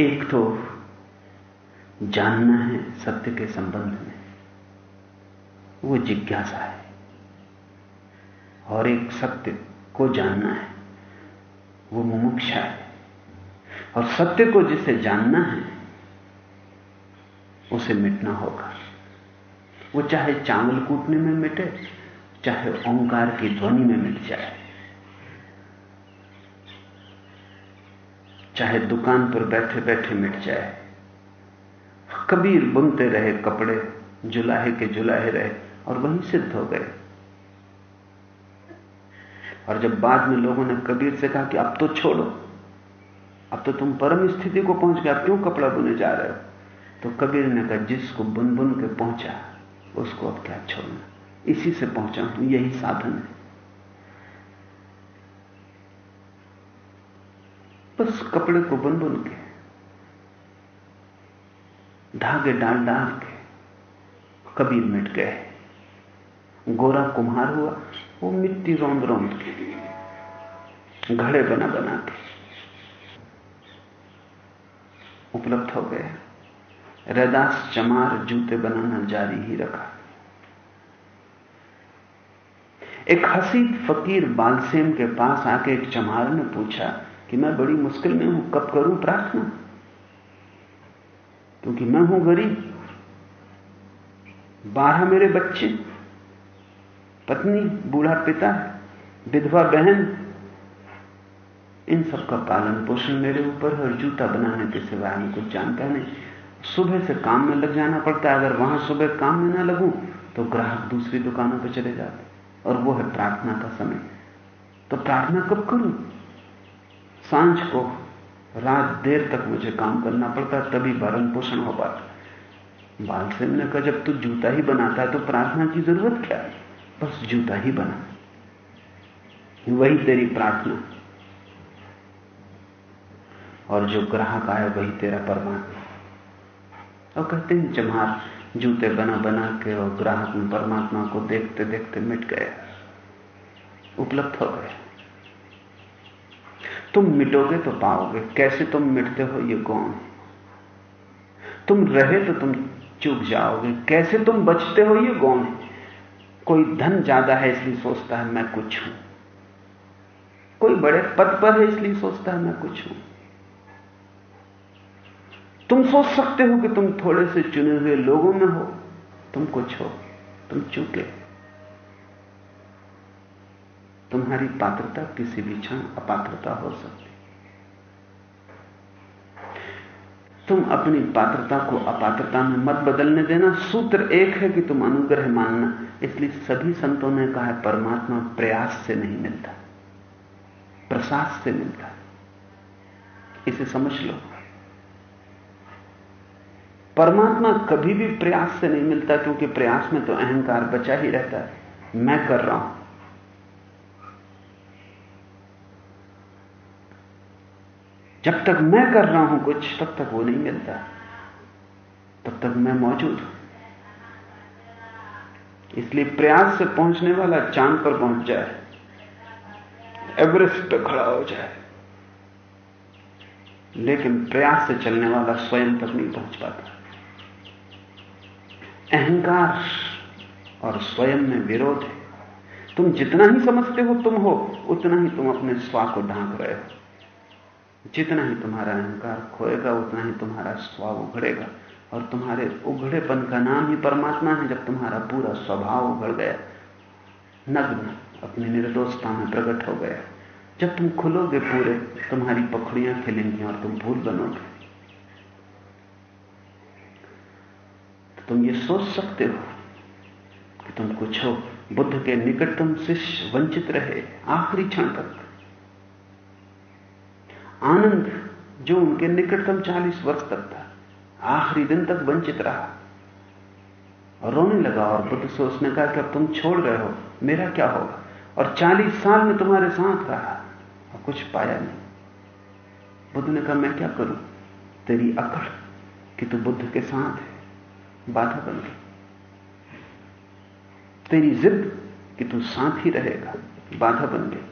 एक तो जानना है, सत्य के संबंध में। वो जिज्ञासा है और एक सत्य को जानना है, वो मुमुक्षा है। और सत्य को जिसे जानना है, उसे मिटना होगा। वो चाहे चावल कूटने में मिटे, चाहे ओंकार की ध्वनि में मिट जाए, चाहे दुकान पर बैठे बैठे मिट जाए, कबीर बुनते रहे कपड़े जुलाहे के जुलाहे रहे और वहीं सिद्ध हो गए। और जब बाद में लोगों ने कबीर से कहा कि अब तो छोड़ो, अब तो तुम परम स्थिति को पहुँच गए क्यों कपड़ा बुने जा रहे हो? तो कबीर ने कहा, जिसको बुन बुन के पहुँचा, उसको अब क्या छोड़ना? इसी से पहुँचा हूँ, यही साधन है। बस कपड़े को बुन बुन के, धागे डाल डाल के कबीर मिट गए। गोरा कुम्हार हुआ वो मिट्टी रौंद रौंद के घड़े बना बना के। उपलब्ध हो गए। रैदास चमार जूते बनाना जारी ही रखा। एक हसीद फकीर बालसेम के पास आके एक चमार ने पूछा कि मैं बड़ी मुश्किल में हूँ, कब करूँ प्रार्थना? क्योंकि मैं हूँ गरीब। बारह मेरे बच्चे। पत्नी, बूढ़ा पिता, विधवा बहन, इन सब का पालन पोषण मेरे ऊपर है और जूता बनाने के सिवाय हम कुछ जानता नहीं सुबह से काम में लग जाना पड़ता है। अगर वहाँ सुबह काम में ना लगूं तो ग्राहक दूसरी दुकानों पर चले जाते और वो है प्रार्थना का समय। तो प्रार्थना कब करूँ? साँझ को, रात देर तक मुझे काम करना पड़ता तभी भरण पोषण हो पाता बाल से मैंने कहा जब तू जूता ही बनाता है तो प्रार्थना की ज़रूरत क्या है? बस जूता ही बना। वही तेरी प्रार्थना। और जो ग्राहक आए, वही तेरा परमात्मा। और कहते हैं चमार जूते बना बना के और ग्राहक में परमात्मा को देखते देखते मिट गया। उपलब्ध हो गए तुम मिटोगे तो पाओगे। कैसे तुम मिटते हो, ये कौन? तुम रहे तो तुम चूक जाओगे। कैसे तुम बचते हो, ये कौन? है कोई धन ज़्यादा है इसलिए सोचता है मैं कुछ हूँ। कोई बड़े पद पर है इसलिए सोचता है मैं कुछ हूँ। तुम सोच सकते हो कि तुम थोड़े से चुने हुए लोगों में हो, तुम कुछ हो, तुम चूके। तुम्हारी पात्रता किसी भी क्षण अपात्रता हो सकती तुम अपनी पात्रता को अपात्रता में मत बदलने देना। सूत्र एक है कि तुम अनुग्रह मानना। इसलिए सभी संतों ने कहा परमात्मा प्रयास से नहीं मिलता। प्रसाद से मिलता इसे समझ लो। परमात्मा कभी भी प्रयास से नहीं मिलता, क्योंकि प्रयास में तो अहंकार बचा ही रहता है। मैं कर रहा हूँ। जब तक मैं कर रहा हूँ कुछ, तब तक वो नहीं मिलता। तब तक मैं मौजूद हूँ। इसलिए प्रयास से पहुँचने वाला चाँद पर पहुँच जाए। एवरेस्ट पर खड़ा हो जाए। लेकिन प्रयास से चलने वाला स्वयं तक नहीं पहुँच पाता। अहंकार और स्वयं में विरोध है। तुम जितना ही समझते हो तुम हो, उतना ही तुम अपने स्वा को ढांक रहे हो। जितना ही तुम्हारा अहंकार खोएगा, उतना ही तुम्हारा स्वभाव उघड़ेगा। और तुम्हारे उघड़ेपन का नाम ही परमात्मा है, जब तुम्हारा पूरा स्वभाव उघड़ गया। नग्न अपनी निर्दोषता में प्रकट हो गया। जब तुम खुलोगे पूरे, तुम्हारी पखड़ियाँ खिलेंगी और तुम भूल बनोगे। तो तुम ये सोच सकते हो कि तुम कुछ हो। बुद्ध के निकटतम शिष्य वंचित रहे आखिरी क्षण तक। आनंद जो उनके निकटतम चालीस वर्ष तक था, आखिरी दिन तक वंचित रहा। और रोने लगा और बुद्ध से उसने कहा कि अब तुम छोड़ रहे हो, मेरा क्या होगा? और चालीस साल में तुम्हारे साथ रहा और कुछ पाया नहीं। बुद्ध ने कहा, मैं क्या करूँ? तेरी अकड़ कि तू बुद्ध के साथ है। बाधा बन गई। तेरी जिद कि तू साथ ही रहेगा। बाधा बन गई।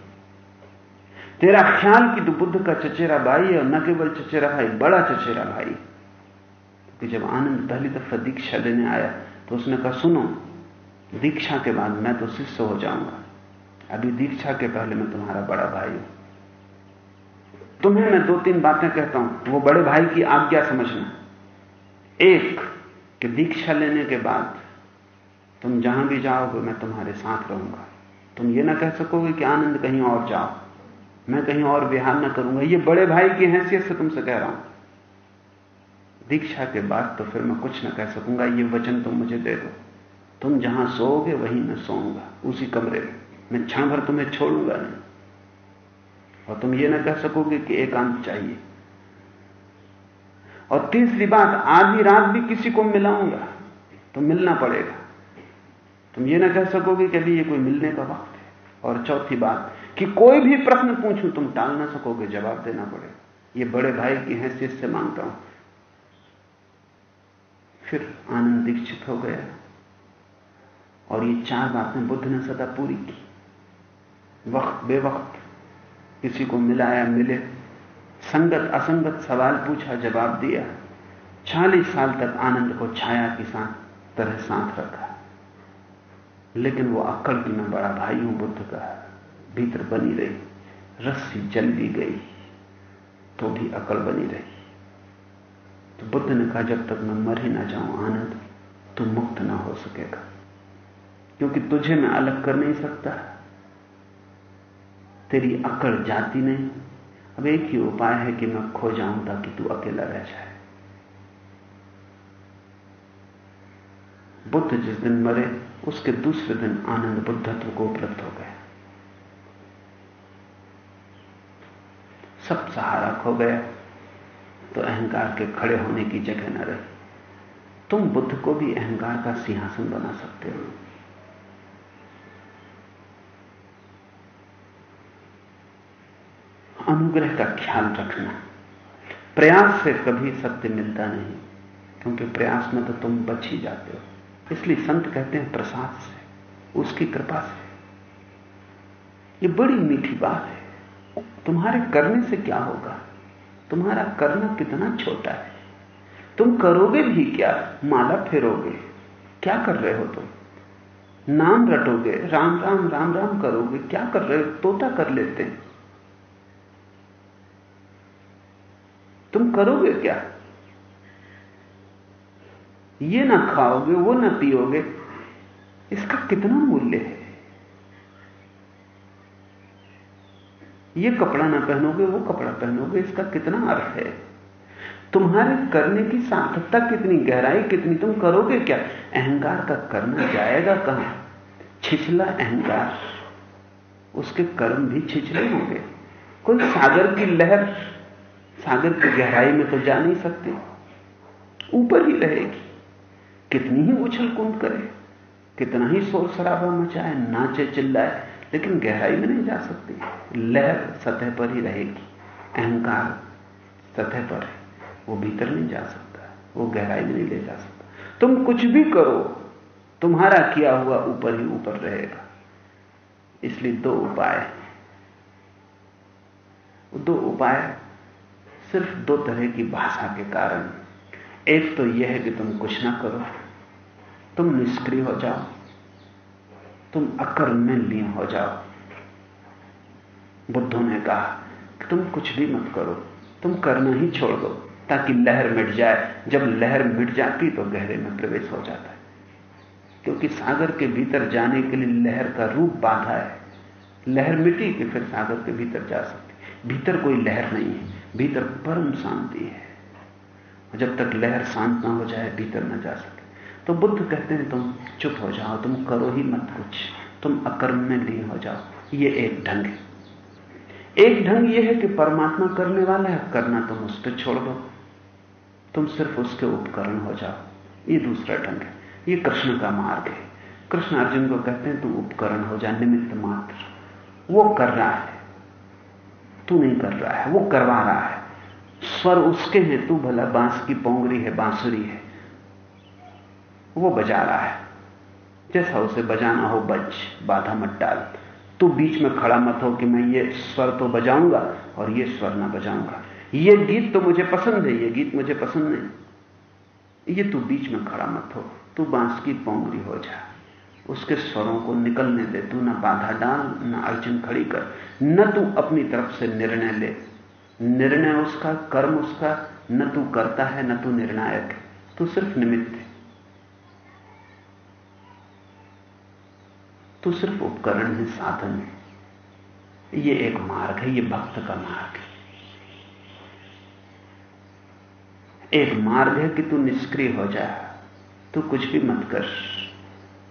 तेरा ख्याल कि तू बुद्ध का चचेरा भाई है और न केवल चचेरा भाई, बड़ा चचेरा भाई। कि जब आनंद पहली दफ़ा दीक्षा लेने आया तो उसने कहा, सुनो, दीक्षा के बाद मैं तो शिष्य हो जाऊँगा। अभी दीक्षा के पहले मैं तुम्हारा बड़ा भाई हूँ। तुम्हें मैं दो तीन बातें कहता हूँ, वो बड़े भाई की आज्ञा समझना। एक, कि दीक्षा लेने के बाद तुम जहाँ भी जाओगे, मैं तुम्हारे साथ रहूँगा। तुम ये ना कह सकोगे कि आनंद कहीं और जाओ। मैं कहीं और विहार ना करूँगा। ये बड़े भाई की हैसियत से तुमसे कह रहा हूँ। दीक्षा के बाद तो फिर मैं कुछ ना कह सकूँगा। ये वचन तुम मुझे दे दो। तुम जहाँ सोओगे, वहीं मैं सोऊँगा। उसी कमरे में। मैं क्षण भर तुम्हें छोड़ूँगा नहीं। और तुम ये ना कह सकोगे कि एकांत चाहिए। और तीसरी बात, आधी रात भी किसी को मिलाऊँगा। तो मिलना पड़ेगा। तुम ये ना कह सकोगे कि अभी ये कोई मिलने का वक्त है। और चौथी बात कि कोई भी प्रश्न पूछूँ, तुम टाल ना सकोगे, जवाब देना पड़े। ये बड़े भाई की हैसियत से माँगता हूँ। फिर आनंद दीक्षित हो गया। और ये चार बातें बुद्ध ने सदा पूरी की। वक्त बेवक्त किसी को मिलाया, मिले। संगत असंगत सवाल पूछा, जवाब दिया। चालीस साल तक आनंद को छाया के साथ, तरह साथ रखा। लेकिन वो अक्कड़ की मैं बड़ा भाई हूँ बुद्ध का। भीतर बनी रही, रस्सी जल भी गई तो भी अकल बनी रही। तो बुद्ध ने कहा, जब तक मैं मर ही ना जाऊँ, आनंद तू मुक्त ना हो सकेगा, क्योंकि तुझे मैं अलग कर नहीं सकता। तेरी अकड़ जाती नहीं। अब एक ही उपाय है कि मैं खो जाऊँ ताकि तू अकेला रह जाए। बुद्ध जिस दिन मरे, उसके दूसरे दिन आनंद बुद्धत्व को उपलब्ध हो गया। सब सहारा खो गया। तो अहंकार के खड़े होने की जगह न रही। तुम बुद्ध को भी अहंकार का सिंहासन बना सकते हो। अनुग्रह का ख्याल रखना। प्रयास से कभी सत्य मिलता नहीं, क्योंकि प्रयास में तो तुम बच ही जाते हो। इसलिए संत कहते हैं प्रसाद से, उसकी कृपा से। ये बड़ी मीठी बात है। तुम्हारे करने से क्या होगा? तुम्हारा करना कितना छोटा है। तुम करोगे भी क्या? माला फेरोगे। क्या कर रहे हो तुम? नाम रटोगे। राम राम राम राम करोगे। क्या कर रहे हो? तोता कर लेते हैं। तुम करोगे क्या? ये ना खाओगे, वो ना पियोगे। इसका कितना मूल्य है? ये कपड़ा ना पहनोगे, वो कपड़ा पहनोगे, इसका कितना अर्थ है? तुम्हारे करने की सार्थकता कितनी, गहराई कितनी, तुम करोगे क्या? अहंकार का करना जाएगा कहाँ? छिछला अहंकार, उसके कर्म भी छिछले होंगे। कोई सागर की लहर, सागर की गहराई में तो जा नहीं सकते। ऊपर ही रहेगी। कितनी ही उछल कूद करे, कितना ही शोर शराबा मचाए नाचे चिल्लाए लेकिन गहराई में नहीं जा सकती। लहर सतह पर ही रहेगी। अहंकार सतह पर है। वो भीतर नहीं जा सकता। वो गहराई में नहीं ले जा सकता। तुम कुछ भी करो, तुम्हारा किया हुआ ऊपर ही ऊपर रहेगा। इसलिए दो उपाय दो उपाय सिर्फ़ दो तरह की भाषा के कारण एक तो यह है कि तुम कुछ ना करो। तुम निष्क्रिय हो जाओ। तुम अकर्म में लीन हो जाओ। बुद्धों ने कहा कि तुम कुछ भी मत करो, तुम करना ही छोड़ दो, ताकि लहर मिट जाए। जब लहर मिट जाती तो गहरे में प्रवेश हो जाता है। क्योंकि सागर के भीतर जाने के लिए लहर का रूप बाधा है। लहर मिटी कि फिर सागर के भीतर जा सकती भीतर कोई लहर नहीं है, भीतर परम शांति है। जब तक लहर शांत ना हो जाए, भीतर ना जा सके तो बुद्ध कहते हैं, तुम चुप हो जाओ, तुम करो ही मत कुछ, तुम अकर्म में लीन हो जाओ। ये एक ढंग है। एक ढंग यह है कि परमात्मा करने वाला है, करना तुम उस पर छोड़ दो। तुम सिर्फ़ उसके उपकरण हो जाओ। ये दूसरा ढंग है। ये कृष्ण का मार्ग है। कृष्ण अर्जुन को कहते हैं, तू उपकरण हो जा, निमित्त मात्र। वो कर रहा है। तू नहीं कर रहा है, वो करवा रहा है। स्वर उसके हैं, तू भला बाँस की पोंगरी है, बांसुरी है। वो बजा रहा है। जैसा उसे बजाना हो, बज, बाधा मत डाल। तू बीच में खड़ा मत हो कि मैं ये स्वर तो बजाऊँगा और ये स्वर ना बजाऊँगा। ये गीत तो मुझे पसंद है, ये गीत मुझे पसंद नहीं। ये तू बीच में खड़ा मत हो, तू बाँस की पोंगरी हो जा। उसके स्वरों को निकलने दे, तू ना बाधा डाल, ना अर्जुन खड़ी कर। न तू अपनी तरफ़ से निर्णय ले। निर्णय उसका, कर्म उसका, न तू करता है, न तू निर्णायक तू सिर्फ़ निमित्त है। तू सिर्फ़ उपकरण है साधन है। ये एक मार्ग है, ये भक्त का मार्ग है। एक मार्ग है कि तू निष्क्रिय हो जा, तू कुछ भी मत कर,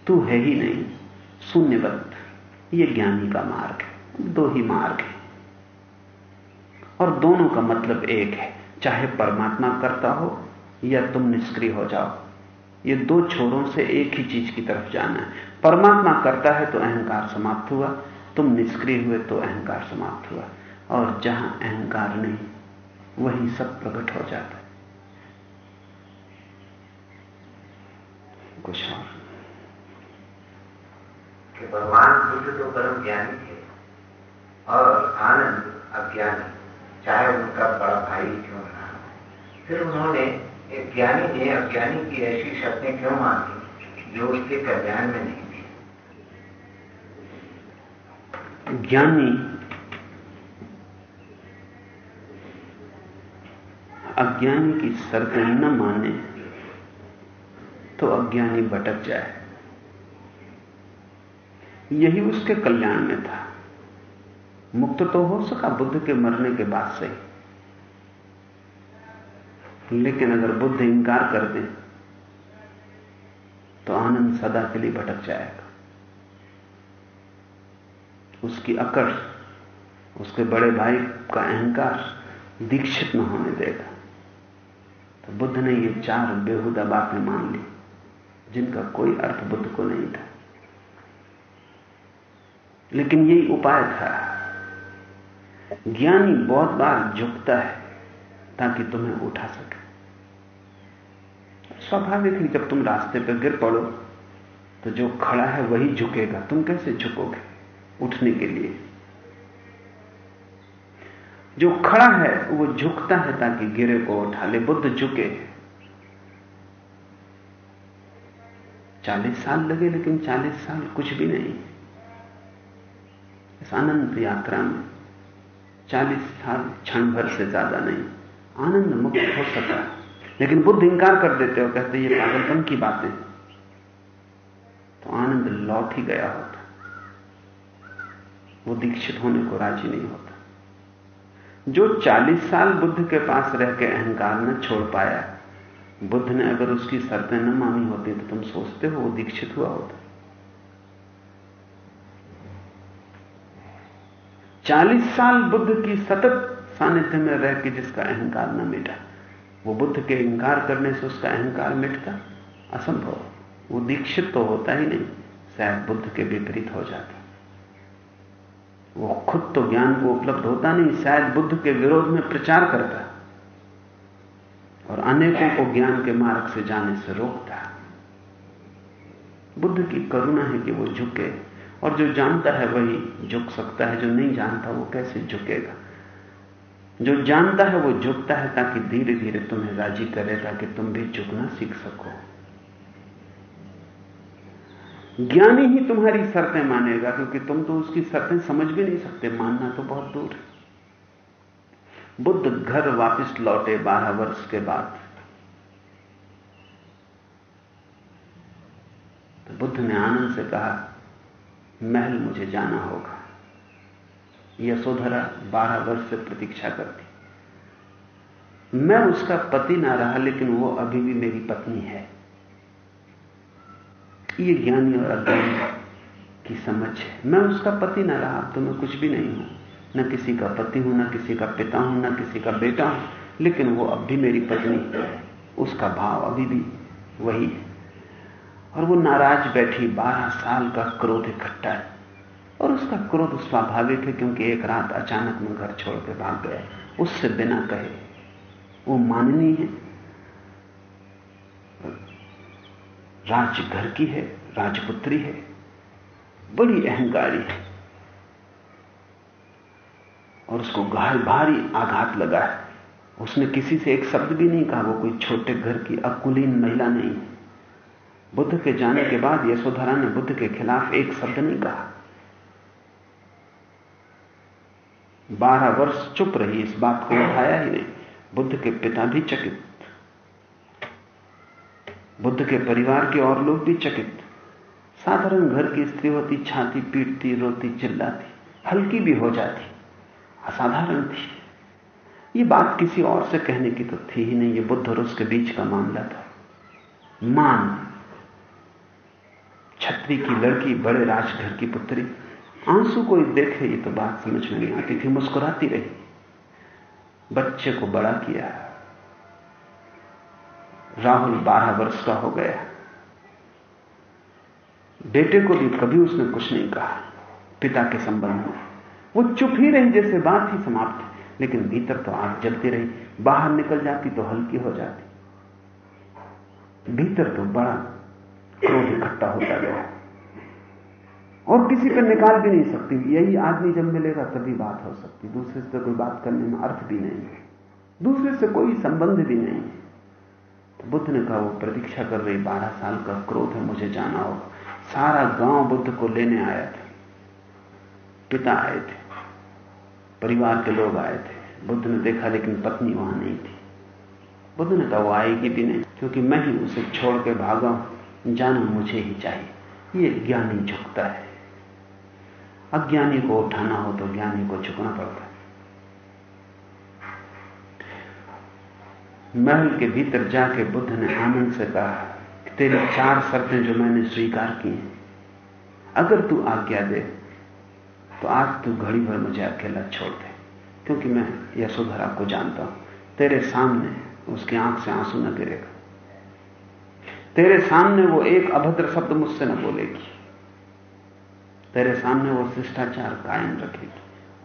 तू है ही नहीं, शून्यवत। ये ज्ञानी का मार्ग है, दो ही मार्ग है। और दोनों का मतलब एक है, चाहे परमात्मा करता हो या तुम निष्क्रिय हो जाओ। ये दो छोरों से एक ही चीज़ की तरफ़ जाना है। परमात्मा करता है तो अहंकार समाप्त हुआ। तुम निष्क्रिय हुए तो अहंकार समाप्त हुआ। और जहाँ अहंकार नहीं, वहीं सब प्रकट हो जाता है। कुछ और? भगवान बुद्ध तो परम ज्ञानी थे और आनंद अज्ञानी, चाहे उनका बड़ा भाई क्यों रहा। फिर उन्होंने ज्ञानी ने अज्ञानी की ऐसी शर्तें क्यों मांगी जो उसके कल्याण में नहीं थी ज्ञानी अज्ञानी की शर्तें न माने तो अज्ञानी भटक जाए। यही उसके कल्याण में था। मुक्त तो हो सका बुद्ध के मरने के बाद से लेकिन अगर बुद्ध इंकार कर दे तो आनंद सदा के लिए भटक जाएगा। उसकी अकड़, उसके बड़े भाई का अहंकार दीक्षित न होने देगा। तो बुद्ध ने ये चार बेहुदा बातें मान ली, जिनका कोई अर्थ बुद्ध को नहीं था। लेकिन यही उपाय था। ज्ञानी बहुत बार झुकता है। ताकि तुम्हें उठा सके। स्वाभाविक है जब तुम रास्ते पर गिर पड़ो तो जो खड़ा है वही झुकेगा। तुम कैसे झुकोगे उठने के लिए? जो खड़ा है, वो झुकता है ताकि गिरे को उठा ले। बुद्ध झुके। चालीस साल लगे, लेकिन चालीस साल कुछ भी नहीं। इस आनंद यात्रा में चालीस साल क्षण भर से ज़्यादा नहीं। आनंद मुक्त हो सका लेकिन बुद्ध इंकार कर देते हो कहते ये पागलपन की बातें तो आनंद लौट ही गया होता। वो दीक्षित होने को राज़ी नहीं होता। जो चालीस साल बुद्ध के पास रह के अहंकार न छोड़ पाया, बुद्ध ने अगर उसकी शर्तें न मानी होती तो तुम सोचते हो वो दीक्षित हुआ होता। चालीस साल बुद्ध की सतत सानिध्य में रह के जिसका अहंकार न मिटा। वो बुद्ध के इंकार करने से उसका अहंकार मिटता, असंभव। वो दीक्षित तो होता ही नहीं, शायद बुद्ध के विपरीत हो जाता। वो खुद तो ज्ञान को उपलब्ध होता नहीं, शायद बुद्ध के विरोध में प्रचार करता। और अनेकों को ज्ञान के मार्ग से जाने से रोकता। बुद्ध की करुणा है कि वो झुके, और जो जानता है वही झुक सकता है, जो नहीं जानता वो कैसे झुकेगा? जो जानता है, वो झुकता है ताकि धीरे धीरे तुम्हें राज़ी करे, ताकि तुम भी झुकना सीख सको। ज्ञानी ही तुम्हारी शर्तें मानेगा, क्योंकि तुम तो उसकी शर्तें समझ भी नहीं सकते। मानना तो बहुत दूर है। बुद्ध घर वापस लौटे बारह वर्ष के बाद। तो बुद्ध ने आनंद से कहा, महल मुझे जाना होगा। यशोधरा बारह वर्ष से प्रतीक्षा करती। मैं उसका पति ना रहा, लेकिन वो अभी भी मेरी पत्नी है। ये ज्ञानी और अज्ञानी की समझ है। मैं उसका पति ना रहा तो मैं कुछ भी नहीं हूँ। न किसी का पति हूँ, न किसी का पिता हूँ, न किसी का बेटा हूँ, लेकिन वो अब भी मेरी पत्नी है। उसका भाव अभी भी वही है। और वो नाराज़ बैठी, बारह साल का क्रोध इकट्ठा है। और उसका क्रोध स्वाभाविक है क्योंकि एक रात अचानक में घर छोड़ के भाग गया। उससे बिना कहे, वो माननी है। राजघर की है, राजपुत्री है। बड़ी अहंकारी है। और उसको घायल भारी आघात लगा है। उसने किसी से एक शब्द भी नहीं कहा, वो कोई छोटे घर की अकुलीन महिला नहीं। है बुद्ध के जाने के बाद यशोधरा ने बुद्ध के खिलाफ एक शब्द नहीं कहा। बारह वर्ष चुप रही, इस बात को उठाया ही नहीं। बुद्ध के पिता भी चकित। बुद्ध के परिवार के और लोग भी चकित। साधारण घर की स्त्री होती, छाती पीटती, रोती, चिल्लाती, हल्की भी हो जाती। असाधारण थी। ये बात किसी और से कहने की तो थी ही नहीं, ये बुद्ध और उसके बीच का मामला था। मान। छत्री की लड़की, बड़े राजघर की पुत्री। आँसू कोई देखे, ये तो बात समझ में नहीं आती थी, मुस्कुराती रही। बच्चे को बड़ा किया। राहुल बारह वर्ष का हो गया। बेटे को भी कभी उसने कुछ नहीं कहा। पिता के संबंध में। वो चुप ही रही, जैसे बात ही समाप्त लेकिन भीतर तो आग जलती रही। बाहर निकल जाती तो हल्की हो जाती। भीतर तो बड़ा क्रोध इकट्ठा होता गया। और किसी पर निकाल भी नहीं सकती। यही आदमी जब मिलेगा, तभी बात हो सकती। दूसरे से कोई बात करने में अर्थ भी नहीं है। दूसरे से कोई संबंध भी नहीं है। तो बुद्ध ने कहा, वो प्रतीक्षा कर रही, बारह साल का क्रोध है, मुझे जाना होगा। सारा गाँव बुद्ध को लेने आया था। पिता आए थे। परिवार के लोग आए थे। बुद्ध ने देखा, लेकिन पत्नी वहाँ नहीं थी। बुद्ध ने कहा, वो आएगी भी नहीं, क्योंकि मैं ही उसे छोड़ के भागा जाना मुझे ही चाहिए। ये ज्ञानी झुकता है। अज्ञानी को उठाना हो तो ज्ञानी को झुकना पड़ता है। महल के भीतर जाके बुद्ध ने आनंद से कहा कि तेरी चार शर्तें जो मैंने स्वीकार की हैं, अगर तू आज्ञा दे तो आज तू घड़ी भर मुझे अकेला छोड़ दे, क्योंकि मैं यशोधरा को जानता हूँ। तेरे सामने उसकी आँख से आँसू न गिरेगा। तेरे सामने वो एक अभद्र शब्द मुझसे न बोलेगी। तेरे सामने वो शिष्टाचार कायम रखेगी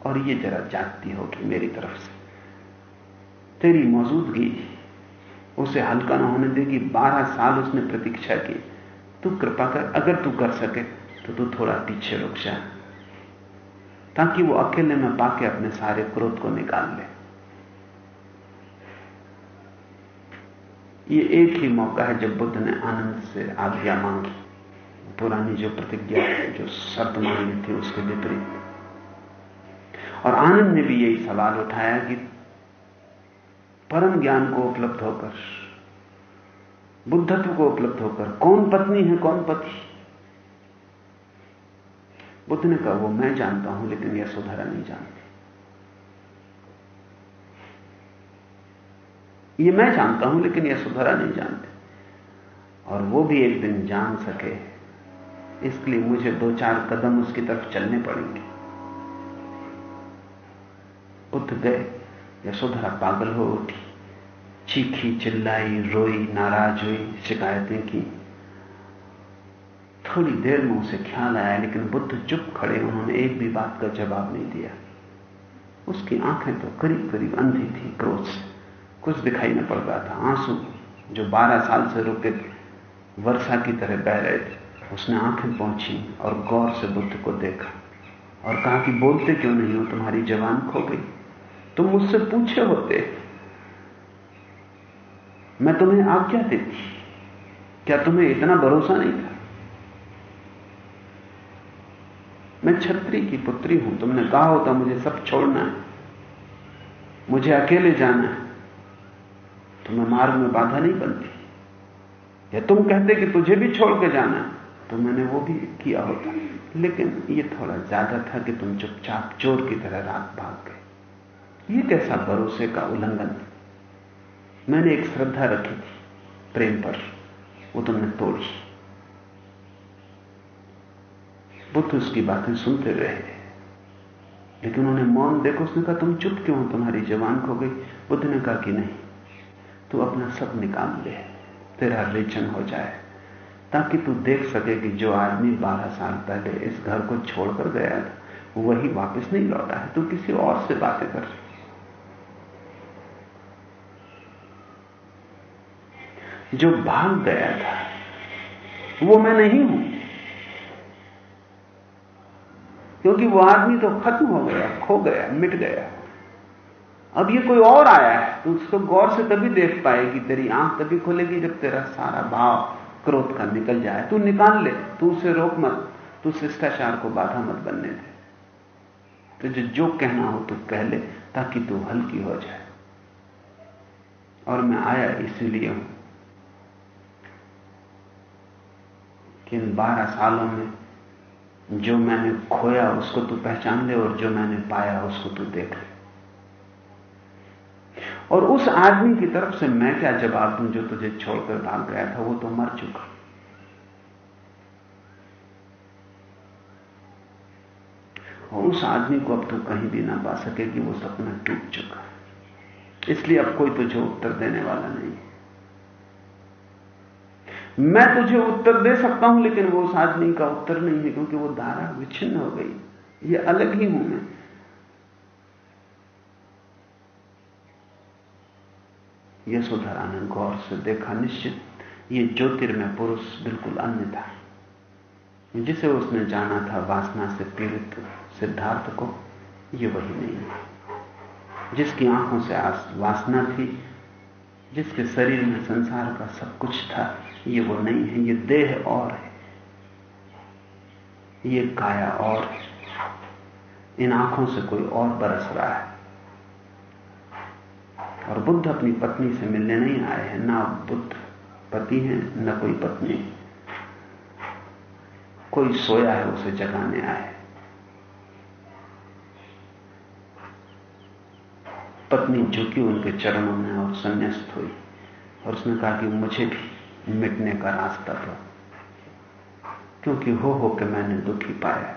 और ये जरा जागती होगी मेरी तरफ़ से। तेरी मौजूदगी उसे हल्का न होने देगी, बारह साल उसने प्रतीक्षा की। तू कृपा कर, अगर तू कर सके तो तू थोड़ा पीछे रुक जा, ताकि वो अकेले में पाके अपने सारे क्रोध को निकाल ले। ये एक ही मौका है जब बुद्ध ने आनंद से आज्ञा मांगी। पुरानी जो प्रतिज्ञा जो शर्त मांगी थी, उसके विपरीत। और आनंद ने भी यही सवाल उठाया कि परम ज्ञान को उपलब्ध होकर, बुद्धत्व को उपलब्ध होकर कौन पत्नी है, कौन पति? बुद्ध ने कहा, वो मैं जानता हूँ, लेकिन यह सुधारा नहीं जानती। ये मैं जानता हूँ, लेकिन यह सुधारा नहीं जानते। और वो भी एक दिन जान सके इसके लिए मुझे दो चार कदम उसकी तरफ़ चलने पड़ेंगे। उठ गए, यशोधरा पागल हो उठी। चीखी, चिल्लाई, रोई, नाराज़ हुई, शिकायतें की। थोड़ी देर में उसे ख्याल आया, लेकिन बुद्ध चुप खड़े, उन्होंने एक भी बात का जवाब नहीं दिया। उसकी आँखें तो करीब करीब अंधी थी, क्रोध से। कुछ दिखाई न पड़ रहा था। आँसू जो बारह साल से रुके वर्षा की तरह बह रहे थे। उसने आँखें पहुँची और गौर से बुद्ध को देखा और कहा कि बोलते क्यों नहीं हो? तुम्हारी जवान खो गई। तुम मुझसे पूछे होते। मैं तुम्हें आज्ञा देती। क्या तुम्हें इतना भरोसा नहीं था? मैं छत्री की पुत्री हूँ। तुमने कहा होता, मुझे सब छोड़ना है। मुझे अकेले जाना है। तुम्हें मार्ग में बाधा नहीं बनती। या तुम कहते कि तुझे भी छोड़ के जाना है? तो मैंने वो भी किया होता। लेकिन ये थोड़ा ज़्यादा था कि तुम चुपचाप चोर की तरह रात भाग गए। ये कैसा भरोसे का उल्लंघन? मैंने एक श्रद्धा रखी थी, प्रेम पर। वो तुमने तोड़ी बुद्ध उसकी बातें सुनते रहे। लेकिन उन्हें मौन देखो, उसने कहा, तुम चुप क्यों तुम्हारी जवान खो गई। बुद्ध ने कहा कि नहीं, तू अपना सब निकाल ले, तेरा रेचन हो जाए। ताकि तू देख सके कि जो आदमी बारह साल पहले इस घर को छोड़कर गया था, वही वापस नहीं लौटा है। तू किसी और से बातें कर जो भाग गया था, वो मैं नहीं हूँ। क्योंकि वो आदमी तो खत्म हो गया, खो गया, मिट गया। अब ये कोई और आया है तो उसको गौर से तभी देख पाएगी, तेरी आँख तभी खुलेगी जब तेरा सारा भाव क्रोध का निकल जाए, तू निकाल ले, तू उसे रोक मत, तू शिष्टाचार को बाधा मत बनने दे। तुझे जो कहना हो तू कह ले, ताकि तू हल्की हो जाए। और मैं आया इसीलिए हूँ कि इन बारह सालों में जो मैंने खोया उसको तू पहचान ले और जो मैंने पाया उसको तू देख ले। और उस आदमी की तरफ़ से मैं क्या जवाब दूँ जो तुझे छोड़कर भाग गया था? वो तो मर चुका। और उस आदमी को अब तू कहीं भी ना पा सकेगी वो सपना टूट चुका इसलिए अब कोई तुझे उत्तर देने वाला नहीं मैं तुझे उत्तर दे सकता हूँ, लेकिन वो उस आदमी का उत्तर नहीं है, क्योंकि वो धारा विच्छिन्न हो गई। ये अलग ही हूँ मैं। यशोधरा ने गौर से देखा निश्चित, ये ज्योतिर्मय पुरुष बिल्कुल अन्य था। जिसे उसने जाना था वासना से पीड़ित सिद्धार्थ को, ये वही नहीं है जिसकी आँखों से आस वासना थी, जिसके शरीर में संसार का सब कुछ था, ये वो नहीं है, ये देह और है। ये काया और है। इन आँखों से कोई और बरस रहा है। और बुद्ध अपनी पत्नी से मिलने नहीं आए हैं। ना बुद्ध पति हैं, न कोई पत्नी। कोई सोया है, उसे जगाने आए। पत्नी झुकी उनके चरणों में और संन्यास्त हुई और उसने कहा कि मुझे भी मिटने का रास्ता दो, क्योंकि हो हो के मैंने दुखी पाया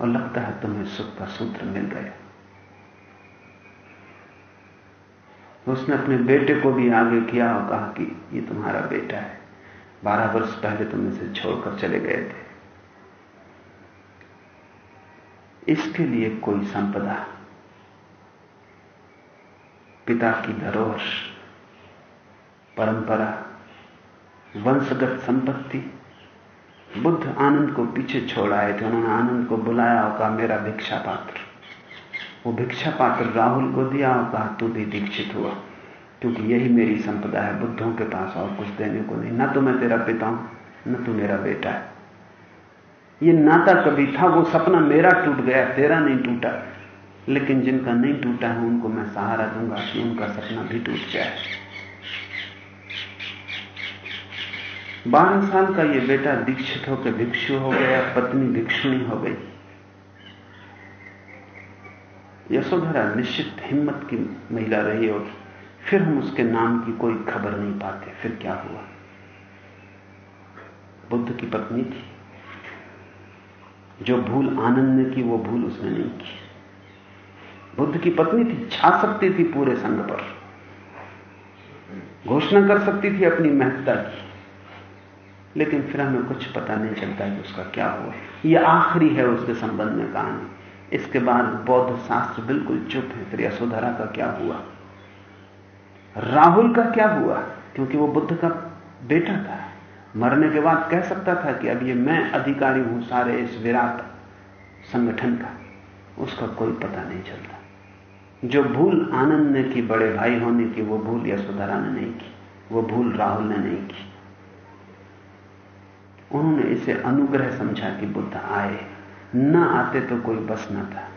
और लगता है तुम्हें सुख का सूत्र मिल गया। उसने अपने बेटे को भी आगे किया और कहा कि ये तुम्हारा बेटा है। बारह वर्ष पहले तुम इसे छोड़कर चले गए थे। इसके लिए कोई संपदा? पिता की धरोहर, परंपरा, वंशगत संपत्ति, बुद्ध आनंद को पीछे छोड़ आए थे, उन्होंने आनंद को बुलाया और कहा, मेरा भिक्षा पात्र। वो भिक्षा पात्र राहुल को दिया और कहा, तू भी दीक्षित हुआ, क्योंकि यही मेरी संपदा है, बुद्धों के पास और कुछ देने को नहीं। ना तो मैं तेरा पिता हूँ, न तू मेरा बेटा है। ये नाता कभी था, वो सपना मेरा टूट गया, तेरा नहीं टूटा। लेकिन जिनका नहीं टूटा है, उनको मैं सहारा दूँगा कि उनका सपना भी टूट जाए बारह साल का ये बेटा दीक्षित होकर भिक्षु हो गया, पत्नी भिक्षुणी हो गई। यशोधरा निश्चित हिम्मत की महिला रही और फिर हम उसके नाम की कोई खबर नहीं पाते। फिर क्या हुआ? बुद्ध की पत्नी थी। जो भूल आनंद ने की, वो भूल उसने नहीं की। बुद्ध की पत्नी थी, छा सकती थी पूरे संघ पर। घोषणा कर सकती थी अपनी महत्ता की। लेकिन फिर हमें कुछ पता नहीं चलता कि उसका क्या हुआ। यह आखिरी है उसके संबंध में कहानी। इसके बाद बौद्ध शास्त्र बिल्कुल चुप है, फिर यशोधरा का क्या हुआ? राहुल का क्या हुआ? क्योंकि वो बुद्ध का बेटा था। मरने के बाद कह सकता था कि अब ये मैं अधिकारी हूँ, सारे इस विराट संगठन का। उसका कोई पता नहीं चलता। जो भूल आनंद ने की, बड़े भाई होने की, वो भूल यशोधरा ने नहीं की। वो भूल राहुल ने नहीं की। उन्होंने इसे अनुग्रह समझा कि बुद्ध आए। न आते तो कोई बस न था।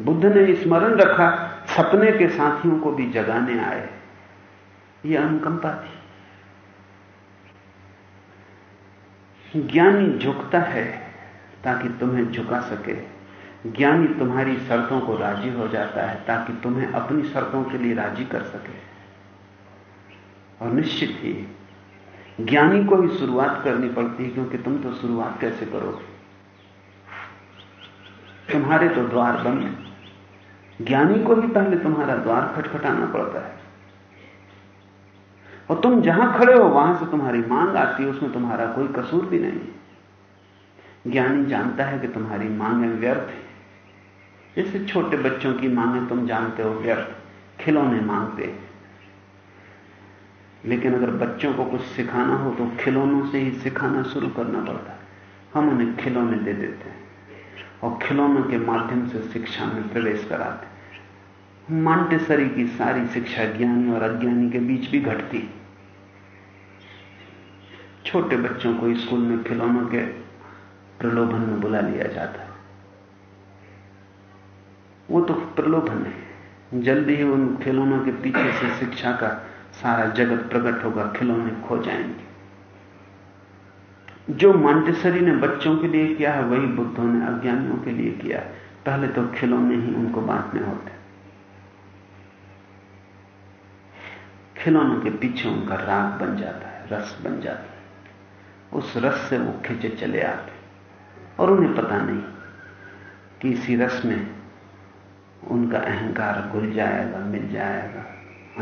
बुद्ध ने स्मरण रखा, सपने के साथियों को भी जगाने आए। यह अनुकंपा थी। ज्ञानी झुकता है ताकि तुम्हें झुका सके। ज्ञानी तुम्हारी शर्तों को राज़ी हो जाता है ताकि तुम्हें अपनी शर्तों के लिए राज़ी कर सके। और निश्चित ही, ज्ञानी को ही शुरुआत करनी पड़ती है, क्योंकि तुम तो शुरुआत कैसे करोगे? तुम्हारे तो द्वार बंद ज्ञानी को ही पहले तुम्हारा द्वार खटखटाना पड़ता है। और तुम जहाँ खड़े हो, वहाँ से तुम्हारी मांग आती है, उसमें तुम्हारा कोई कसूर भी नहीं ज्ञानी जानता है कि तुम्हारी मांगें व्यर्थ है। जैसे छोटे बच्चों की मांगे तुम जानते हो व्यर्थ, खिलौने मांगते लेकिन अगर बच्चों को कुछ सिखाना हो तो खिलौनों से ही सिखाना शुरू करना पड़ता है। हम उन्हें खिलौने दे देते हैं। और खिलौनों के माध्यम से शिक्षा में प्रवेश कराते मांटेसरी की सारी शिक्षा ज्ञानी और अज्ञानी के बीच भी घटती छोटे बच्चों को स्कूल में खिलौनों के प्रलोभन में बुला लिया जाता है। वो तो प्रलोभन है। जल्दी ही उन खिलौनों के पीछे से शिक्षा का सारा जगत प्रकट होगा, खिलौने खो जाएँगे। जो मांटेसरी ने बच्चों के लिए किया है, वही बुद्धों ने अज्ञानियों के लिए किया है। पहले तो खिलौने ही उनको बांटने होते। खिलौनों के पीछे उनका राग बन जाता है, रस बन जाता है। उस रस से वो खिंचे चले आते और उन्हें पता नहीं कि इसी रस में उनका अहंकार घुल जाएगा, मिल जाएगा।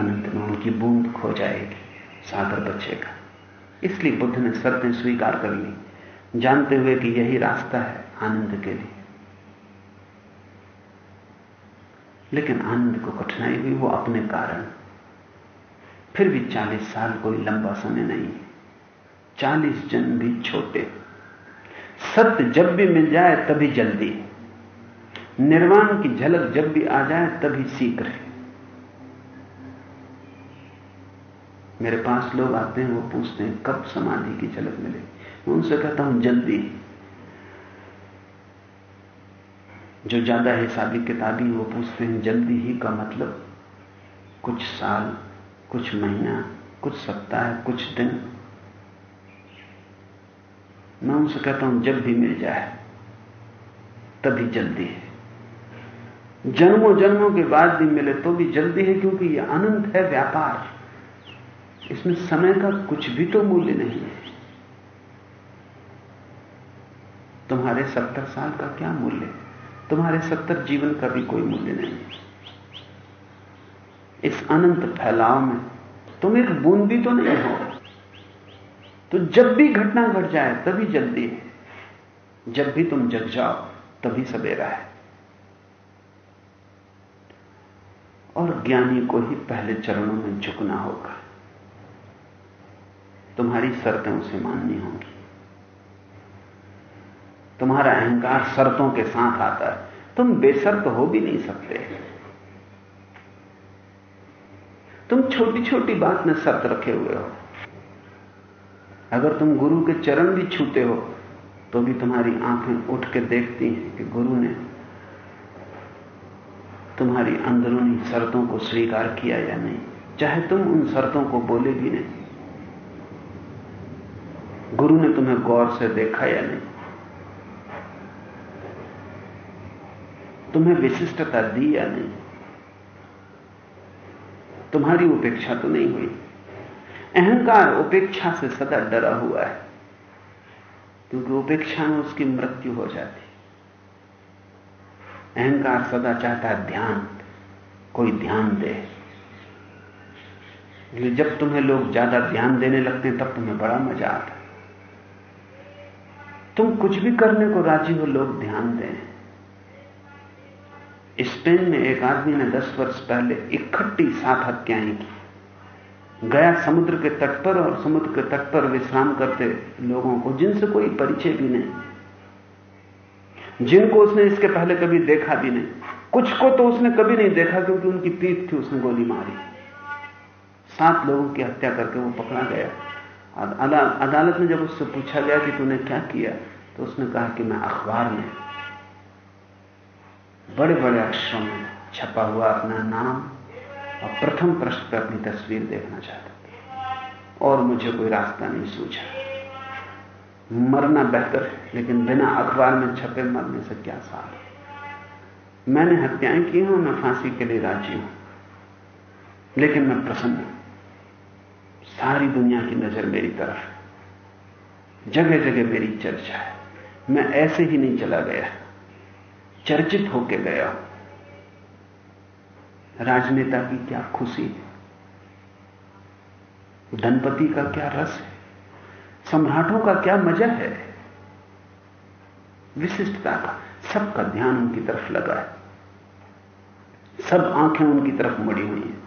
अनंत में उनकी बूंद खो जाएगी, सागर बचेगा। इसलिए बुद्ध ने शर्तें स्वीकार कर ली। जानते हुए कि यही रास्ता है आनंद के लिए। लेकिन आनंद को कठिनाई हुई, वो अपने कारण। फिर भी चालीस साल कोई लंबा समय नहीं। है चालीस जन भी छोटे। सत्य जब भी मिल जाए तभी जल्दी। निर्वाण की झलक जब भी आ जाए तभी शीघ्र। मेरे पास लोग आते हैं, वो पूछते हैं, कब समाधि की झलक मिले मैं उनसे कहता हूँ, जल्दी। जो ज़्यादा हिसाबी किताबी वो पूछते हैं, जल्दी ही का मतलब? कुछ साल, कुछ महीना, कुछ सप्ताह, कुछ दिन? मैं उनसे कहता हूँ, जब भी मिल जाए, तभी जल्दी है। जन्मों जन्मों के बाद भी मिले तो भी जल्दी है, क्योंकि यह अनंत है, व्यापार। इसमें समय का कुछ भी तो मूल्य नहीं है। तुम्हारे सत्तर साल का क्या मूल्य तुम्हारे सत्तर जीवन का भी कोई मूल्य नहीं इस अनंत फैलाव में तुम एक बूंद भी तो नहीं हो। तो जब भी घटना घट जाए, तभी जल्दी है। जब भी तुम जग जाओ, तभी सवेरा है। और ज्ञानी को ही पहले चरणों में झुकना होगा। तुम्हारी शर्तें उसे माननी होंगी। तुम्हारा अहंकार शर्तों के साथ आता है। तुम बेसर्त हो भी नहीं सकते। तुम छोटी छोटी बात में शर्त रखे हुए हो। अगर तुम गुरु के चरण भी छूते हो तो भी तुम्हारी आँखें उठ के देखती हैं कि गुरु ने तुम्हारी अंदरूनी शर्तों को स्वीकार किया या नहीं। चाहे तुम उन शर्तों को बोले भी नहीं। गुरु ने तुम्हें गौर से देखा या नहीं? तुम्हें विशिष्टता दी या नहीं? तुम्हारी उपेक्षा तो नहीं हुई। अहंकार उपेक्षा से सदा डरा हुआ है, क्योंकि उपेक्षा में उसकी मृत्यु हो जाती। अहंकार सदा चाहता है ध्यान, कोई ध्यान दे। जब तुम्हें लोग ज़्यादा ध्यान देने लगते हैं, तब तुम्हें बड़ा मज़ा आता है। तुम कुछ भी करने को राज़ी हो, लोग ध्यान दें। स्पेन में एक आदमी ने दस वर्ष पहले इकट्ठी सात हत्याएँ की। गया समुद्र के तट पर और समुद्र के तट पर विश्राम करते लोगों को, जिनसे कोई परिचय भी नहीं। जिनको उसने इसके पहले कभी देखा भी नहीं। कुछ को तो उसने कभी नहीं देखा, क्योंकि उनकी पीठ थी, उसने गोली मारी। सात लोगों की हत्या करके वो पकड़ा गया। अदालत में जब उससे पूछा गया कि तूने क्या किया तो उसने कहा कि मैं अखबार में बड़े बड़े अक्षरों में छपा हुआ अपना नाम और प्रथम पृष्ठ पर अपनी तस्वीर देखना चाहता था। और मुझे कोई रास्ता नहीं सूझा। मरना बेहतर है, लेकिन बिना अखबार में छपे मरने से क्या सार मैंने हत्याएँ की हूँ मैं फांसी के लिए राज़ी हूँ, लेकिन मैं प्रसन्न हूँ। सारी दुनिया की नज़र मेरी तरफ़ है। जगह जगह मेरी चर्चा है। मैं ऐसे ही नहीं चला गया। चर्चित होके गया राजनेता की क्या खुशी है? धनपति का क्या रस है? सम्राटों का क्या मज़ा है? विशिष्टता का सबका ध्यान उनकी तरफ़ लगा है। सब आँखें उनकी तरफ़ मुड़ी हुई हैं।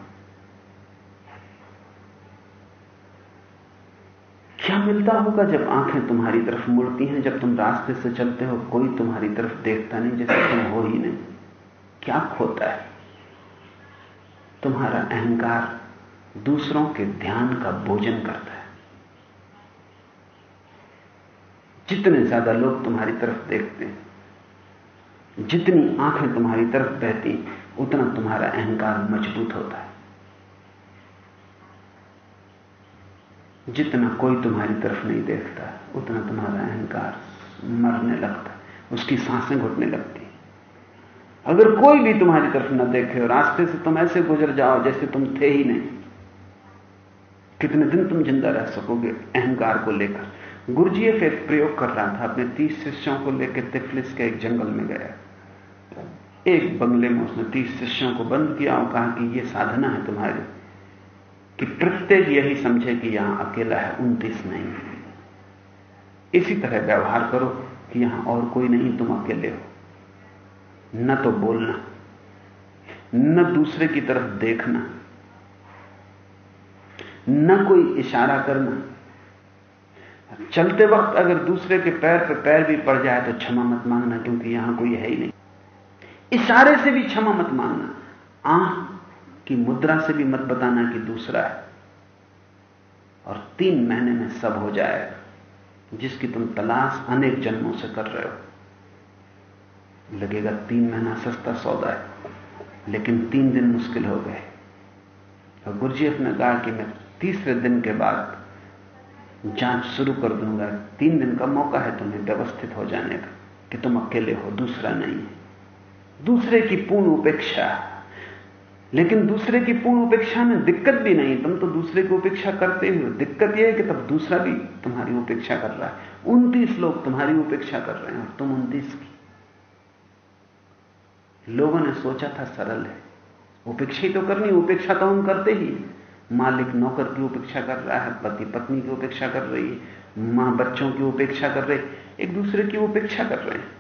क्या मिलता होगा जब आँखें तुम्हारी तरफ़ मुड़ती हैं? जब तुम रास्ते से चलते हो, कोई तुम्हारी तरफ़ देखता नहीं, जैसे तुम हो ही नहीं। क्या खोता है? तुम्हारा अहंकार दूसरों के ध्यान का भोजन करता है। जितने ज़्यादा लोग तुम्हारी तरफ़ देखते हैं, जितनी आँखें तुम्हारी तरफ़ बहती उतना तुम्हारा अहंकार मज़बूत होता है। जितना कोई तुम्हारी तरफ़ नहीं देखता, उतना तुम्हारा अहंकार मरने लगता उसकी साँसें घुटने लगती अगर कोई भी तुम्हारी तरफ़ न देखे और रास्ते से तुम ऐसे गुजर जाओ जैसे तुम थे ही नहीं, कितने दिन तुम ज़िंदा रह सकोगे अहंकार को लेकर? गुरुजीएफ एक प्रयोग कर रहा था, अपने तीस शिष्यों को लेकर तिफलिस के एक जंगल में गया। एक बंगले में उसने तीस शिष्यों को बंद किया और कहा कि यह साधना है तुम्हारी। कि प्रत्येक यही समझे कि यहाँ अकेला है, उनतीस नहीं। इसी तरह व्यवहार करो कि यहाँ और कोई नहीं, तुम अकेले हो। न तो बोलना, न दूसरे की तरफ़ देखना, न कोई इशारा करना। चलते वक्त अगर दूसरे के पैर पर पैर भी पड़ जाए तो क्षमा मत मांगना, क्योंकि यहाँ कोई है ही नहीं। इशारे से भी क्षमा मत मांगना। आँख कि मुद्रा से भी मत बताना कि दूसरा है। और तीन महीने में सब हो जाएगा, जिसकी तुम तलाश अनेक जन्मों से कर रहे हो। लगेगा तीन महीना सस्ता सौदा है, लेकिन तीन दिन मुश्किल हो गए। और गुरुजीएफ ने कहा कि मैं तीसरे दिन के बाद जाँच शुरू कर दूँगा, तीन दिन का मौका है तुम्हें व्यवस्थित हो जाने का, कि तुम अकेले हो, दूसरा नहीं है। दूसरे की पूर्ण उपेक्षा लेकिन दूसरे की पूर्ण उपेक्षा में दिक्कत भी नहीं, तुम तो दूसरे की उपेक्षा करते हो दिक्कत यह है कि तब दूसरा भी तुम्हारी उपेक्षा कर रहा है। उनतीस लोग तुम्हारी उपेक्षा कर रहे हैं और तुम उनतीस की। लोगों ने सोचा था सरल है। उपेक्षा ही तो करनी उपेक्षा तो हम करते ही मालिक नौकर की उपेक्षा कर रहा है, पति पत्नी की उपेक्षा कर रही है, माँ बच्चों की उपेक्षा कर रही एक दूसरे की उपेक्षा कर रहे हैं।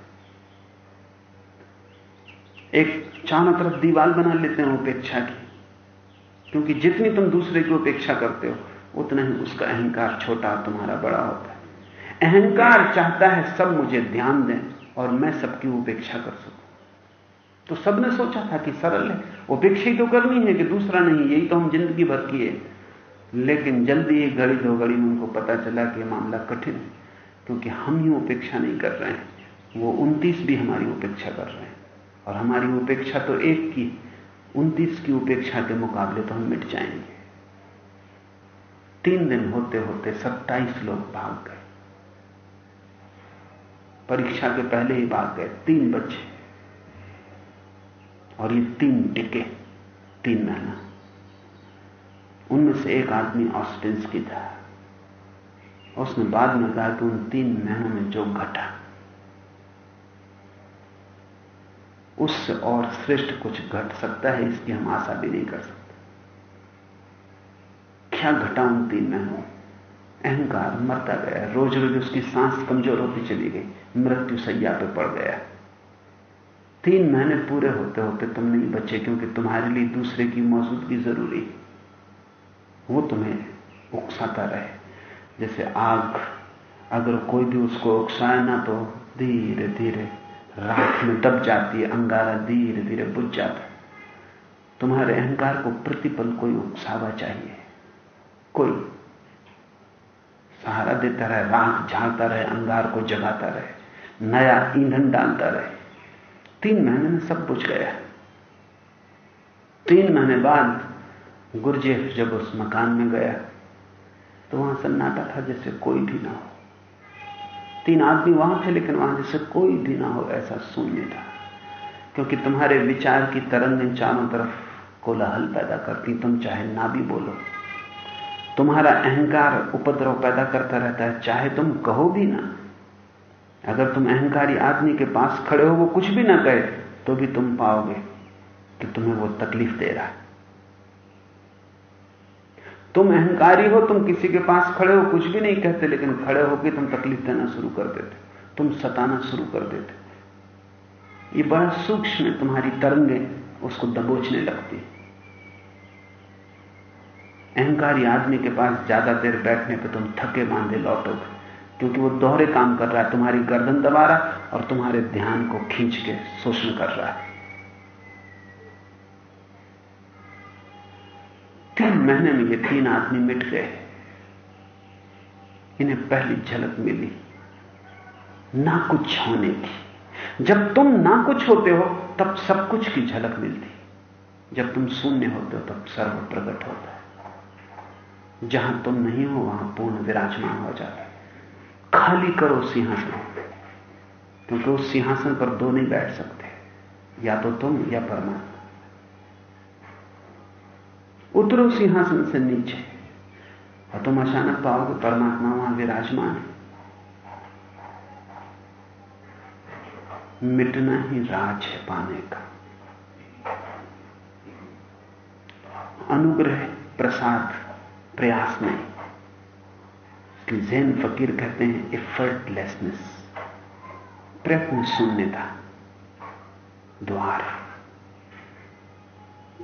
एक चारों तरफ़ दीवार बना लेते हैं उपेक्षा की। क्योंकि जितनी तुम दूसरे की उपेक्षा करते हो, उतना ही उसका अहंकार छोटा तुम्हारा बड़ा होता है। अहंकार चाहता है सब मुझे ध्यान दें और मैं सबकी उपेक्षा कर सकूँ। तो सबने सोचा था कि सरल है। उपेक्षा ही तो करनी है कि दूसरा नहीं, यही तो हम ज़िंदगी भर किए। लेकिन जल्दी एक घड़ी दो घड़ी में उनको पता चला कि मामला कठिन है, क्योंकि हम ही उपेक्षा नहीं कर रहे हैं। वो उनतीस भी हमारी उपेक्षा कर रहे हैं। और हमारी उपेक्षा तो एक की, उनतीस की उपेक्षा के मुकाबले तो हम मिट जाएँगे। तीन दिन होते होते सत्ताईस लोग भाग गए। परीक्षा के पहले ही भाग गए, तीन बच्चे। और ये तीन टिके, तीन महीना उनमें से एक आदमी ऑस्टिन्स की था। उसने बाद में कहा कि उन तीन महीनों में जो घटा। उससे और श्रेष्ठ कुछ घट सकता है इसकी हम आशा भी नहीं कर सकते। क्या घटा उन तीन महीनों अहंकार मरता गया। रोज रोज उसकी सांस कमज़ोर होती चली गई। मृत्यु सैया पे पड़ गया। तीन महीने पूरे होते होते तुम नहीं बचे क्योंकि तुम्हारे लिए दूसरे की मौजूदगी ज़रूरी वो तुम्हें उकसाता रहे। जैसे आग, अगर कोई भी उसको उकसाए ना तो धीरे धीरे राख में दब जाती है, अंगारा धीरे धीरे बुझ जाता है। तुम्हारे अहंकार को प्रतिपल कोई उकसावा चाहिए। कोई। सहारा देता रहे, राख झाड़ता रहे, अंगार को जगाता रहे, नया ईंधन डालता रहे। तीन महीने में सब बुझ गया। तीन महीने बाद गुरजेफ जब उस मकान में गया तो वहाँ सन्नाटा था जैसे कोई भी ना हो। तीन आदमी वहाँ थे, लेकिन वहाँ जैसे कोई भी ना हो, ऐसा शून्य था। क्योंकि तुम्हारे विचार की तरंगें चारों तरफ़ कोलाहल पैदा करती, तुम चाहे ना भी बोलो। तुम्हारा अहंकार उपद्रव पैदा करता रहता है, चाहे तुम कहो भी ना। अगर तुम अहंकारी आदमी के पास खड़े हो, वो कुछ भी ना कहे तो भी तुम पाओगे कि तुम्हें वो तकलीफ़ दे रहा है। तुम अहंकारी हो, तुम किसी के पास खड़े हो, कुछ भी नहीं कहते, लेकिन खड़े हो कि तुम तकलीफ़ देना शुरू कर देते, तुम सताना शुरू कर देते। ये बड़ा सूक्ष्म है, तुम्हारी तरंगे उसको दबोचने लगती अहंकारी आदमी के पास ज़्यादा देर बैठने पर तुम थके बांधे लौटोगे, क्योंकि वो दोहरे काम कर रहा है, तुम्हारी गर्दन दबा रहा है और तुम्हारे ध्यान को खींच के शोषण कर रहा है। तीन महीने में ये तीन आदमी मिट गए। इन्हें पहली झलक मिली। ना कुछ होने की। जब तुम ना कुछ होते हो, तब सब कुछ की झलक मिलती। जब तुम शून्य होते हो, तब सर्व प्रकट होता है। जहाँ तुम नहीं हो, वहाँ पूर्ण विराजमान हो जाता है। खाली करो सिंहासन। क्योंकि उस सिंहासन पर दो नहीं बैठ सकते। या तो तुम या परमात्मा। उतरो सिंहासन से नीचे। और तुम अचानक पाओगे परमात्मा वहाँ विराजमान है। मिटना ही राज है पाने का। अनुग्रह, प्रसाद, प्रयास नहीं। इसलिए जैन फकीर कहते हैं इफर्टलेसनेस प्रयत्न शून्यता। द्वार।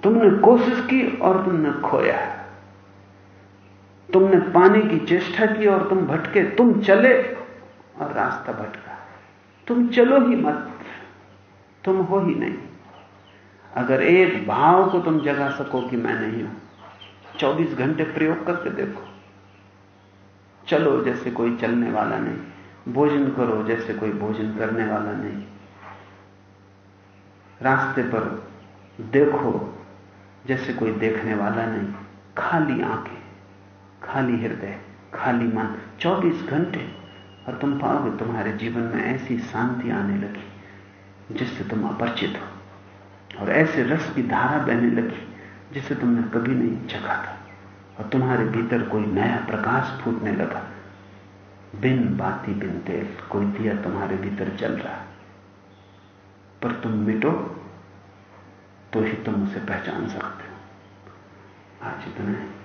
तुमने कोशिश की और तुमने खोया तुमने पाने की चेष्टा की और तुम भटके, तुम चले और रास्ता भटका। तुम चलो ही मत, तुम हो ही नहीं। अगर एक भाव को तुम जगा सको कि मैं नहीं हूँ 24 घंटे प्रयोग करके देखो। चलो जैसे कोई चलने वाला नहीं, भोजन करो जैसे कोई भोजन करने वाला नहीं। रास्ते पर देखो जैसे कोई देखने वाला नहीं। खाली आँखें, खाली हृदय, खाली मन। 24 घंटे और तुम पाओगे तुम्हारे जीवन में ऐसी शांति आने लगी, जिससे तुम अपरिचित हो। और ऐसे रस की धारा बहने लगी, जिसे तुमने कभी नहीं चखा था। और तुम्हारे भीतर कोई नया प्रकाश फूटने लगा। बिन बाती, बिन तेल कोई दिया तुम्हारे भीतर जल रहा। पर तुम मिटो तो ही तुम उसे पहचान सकते हो। आज इतना है।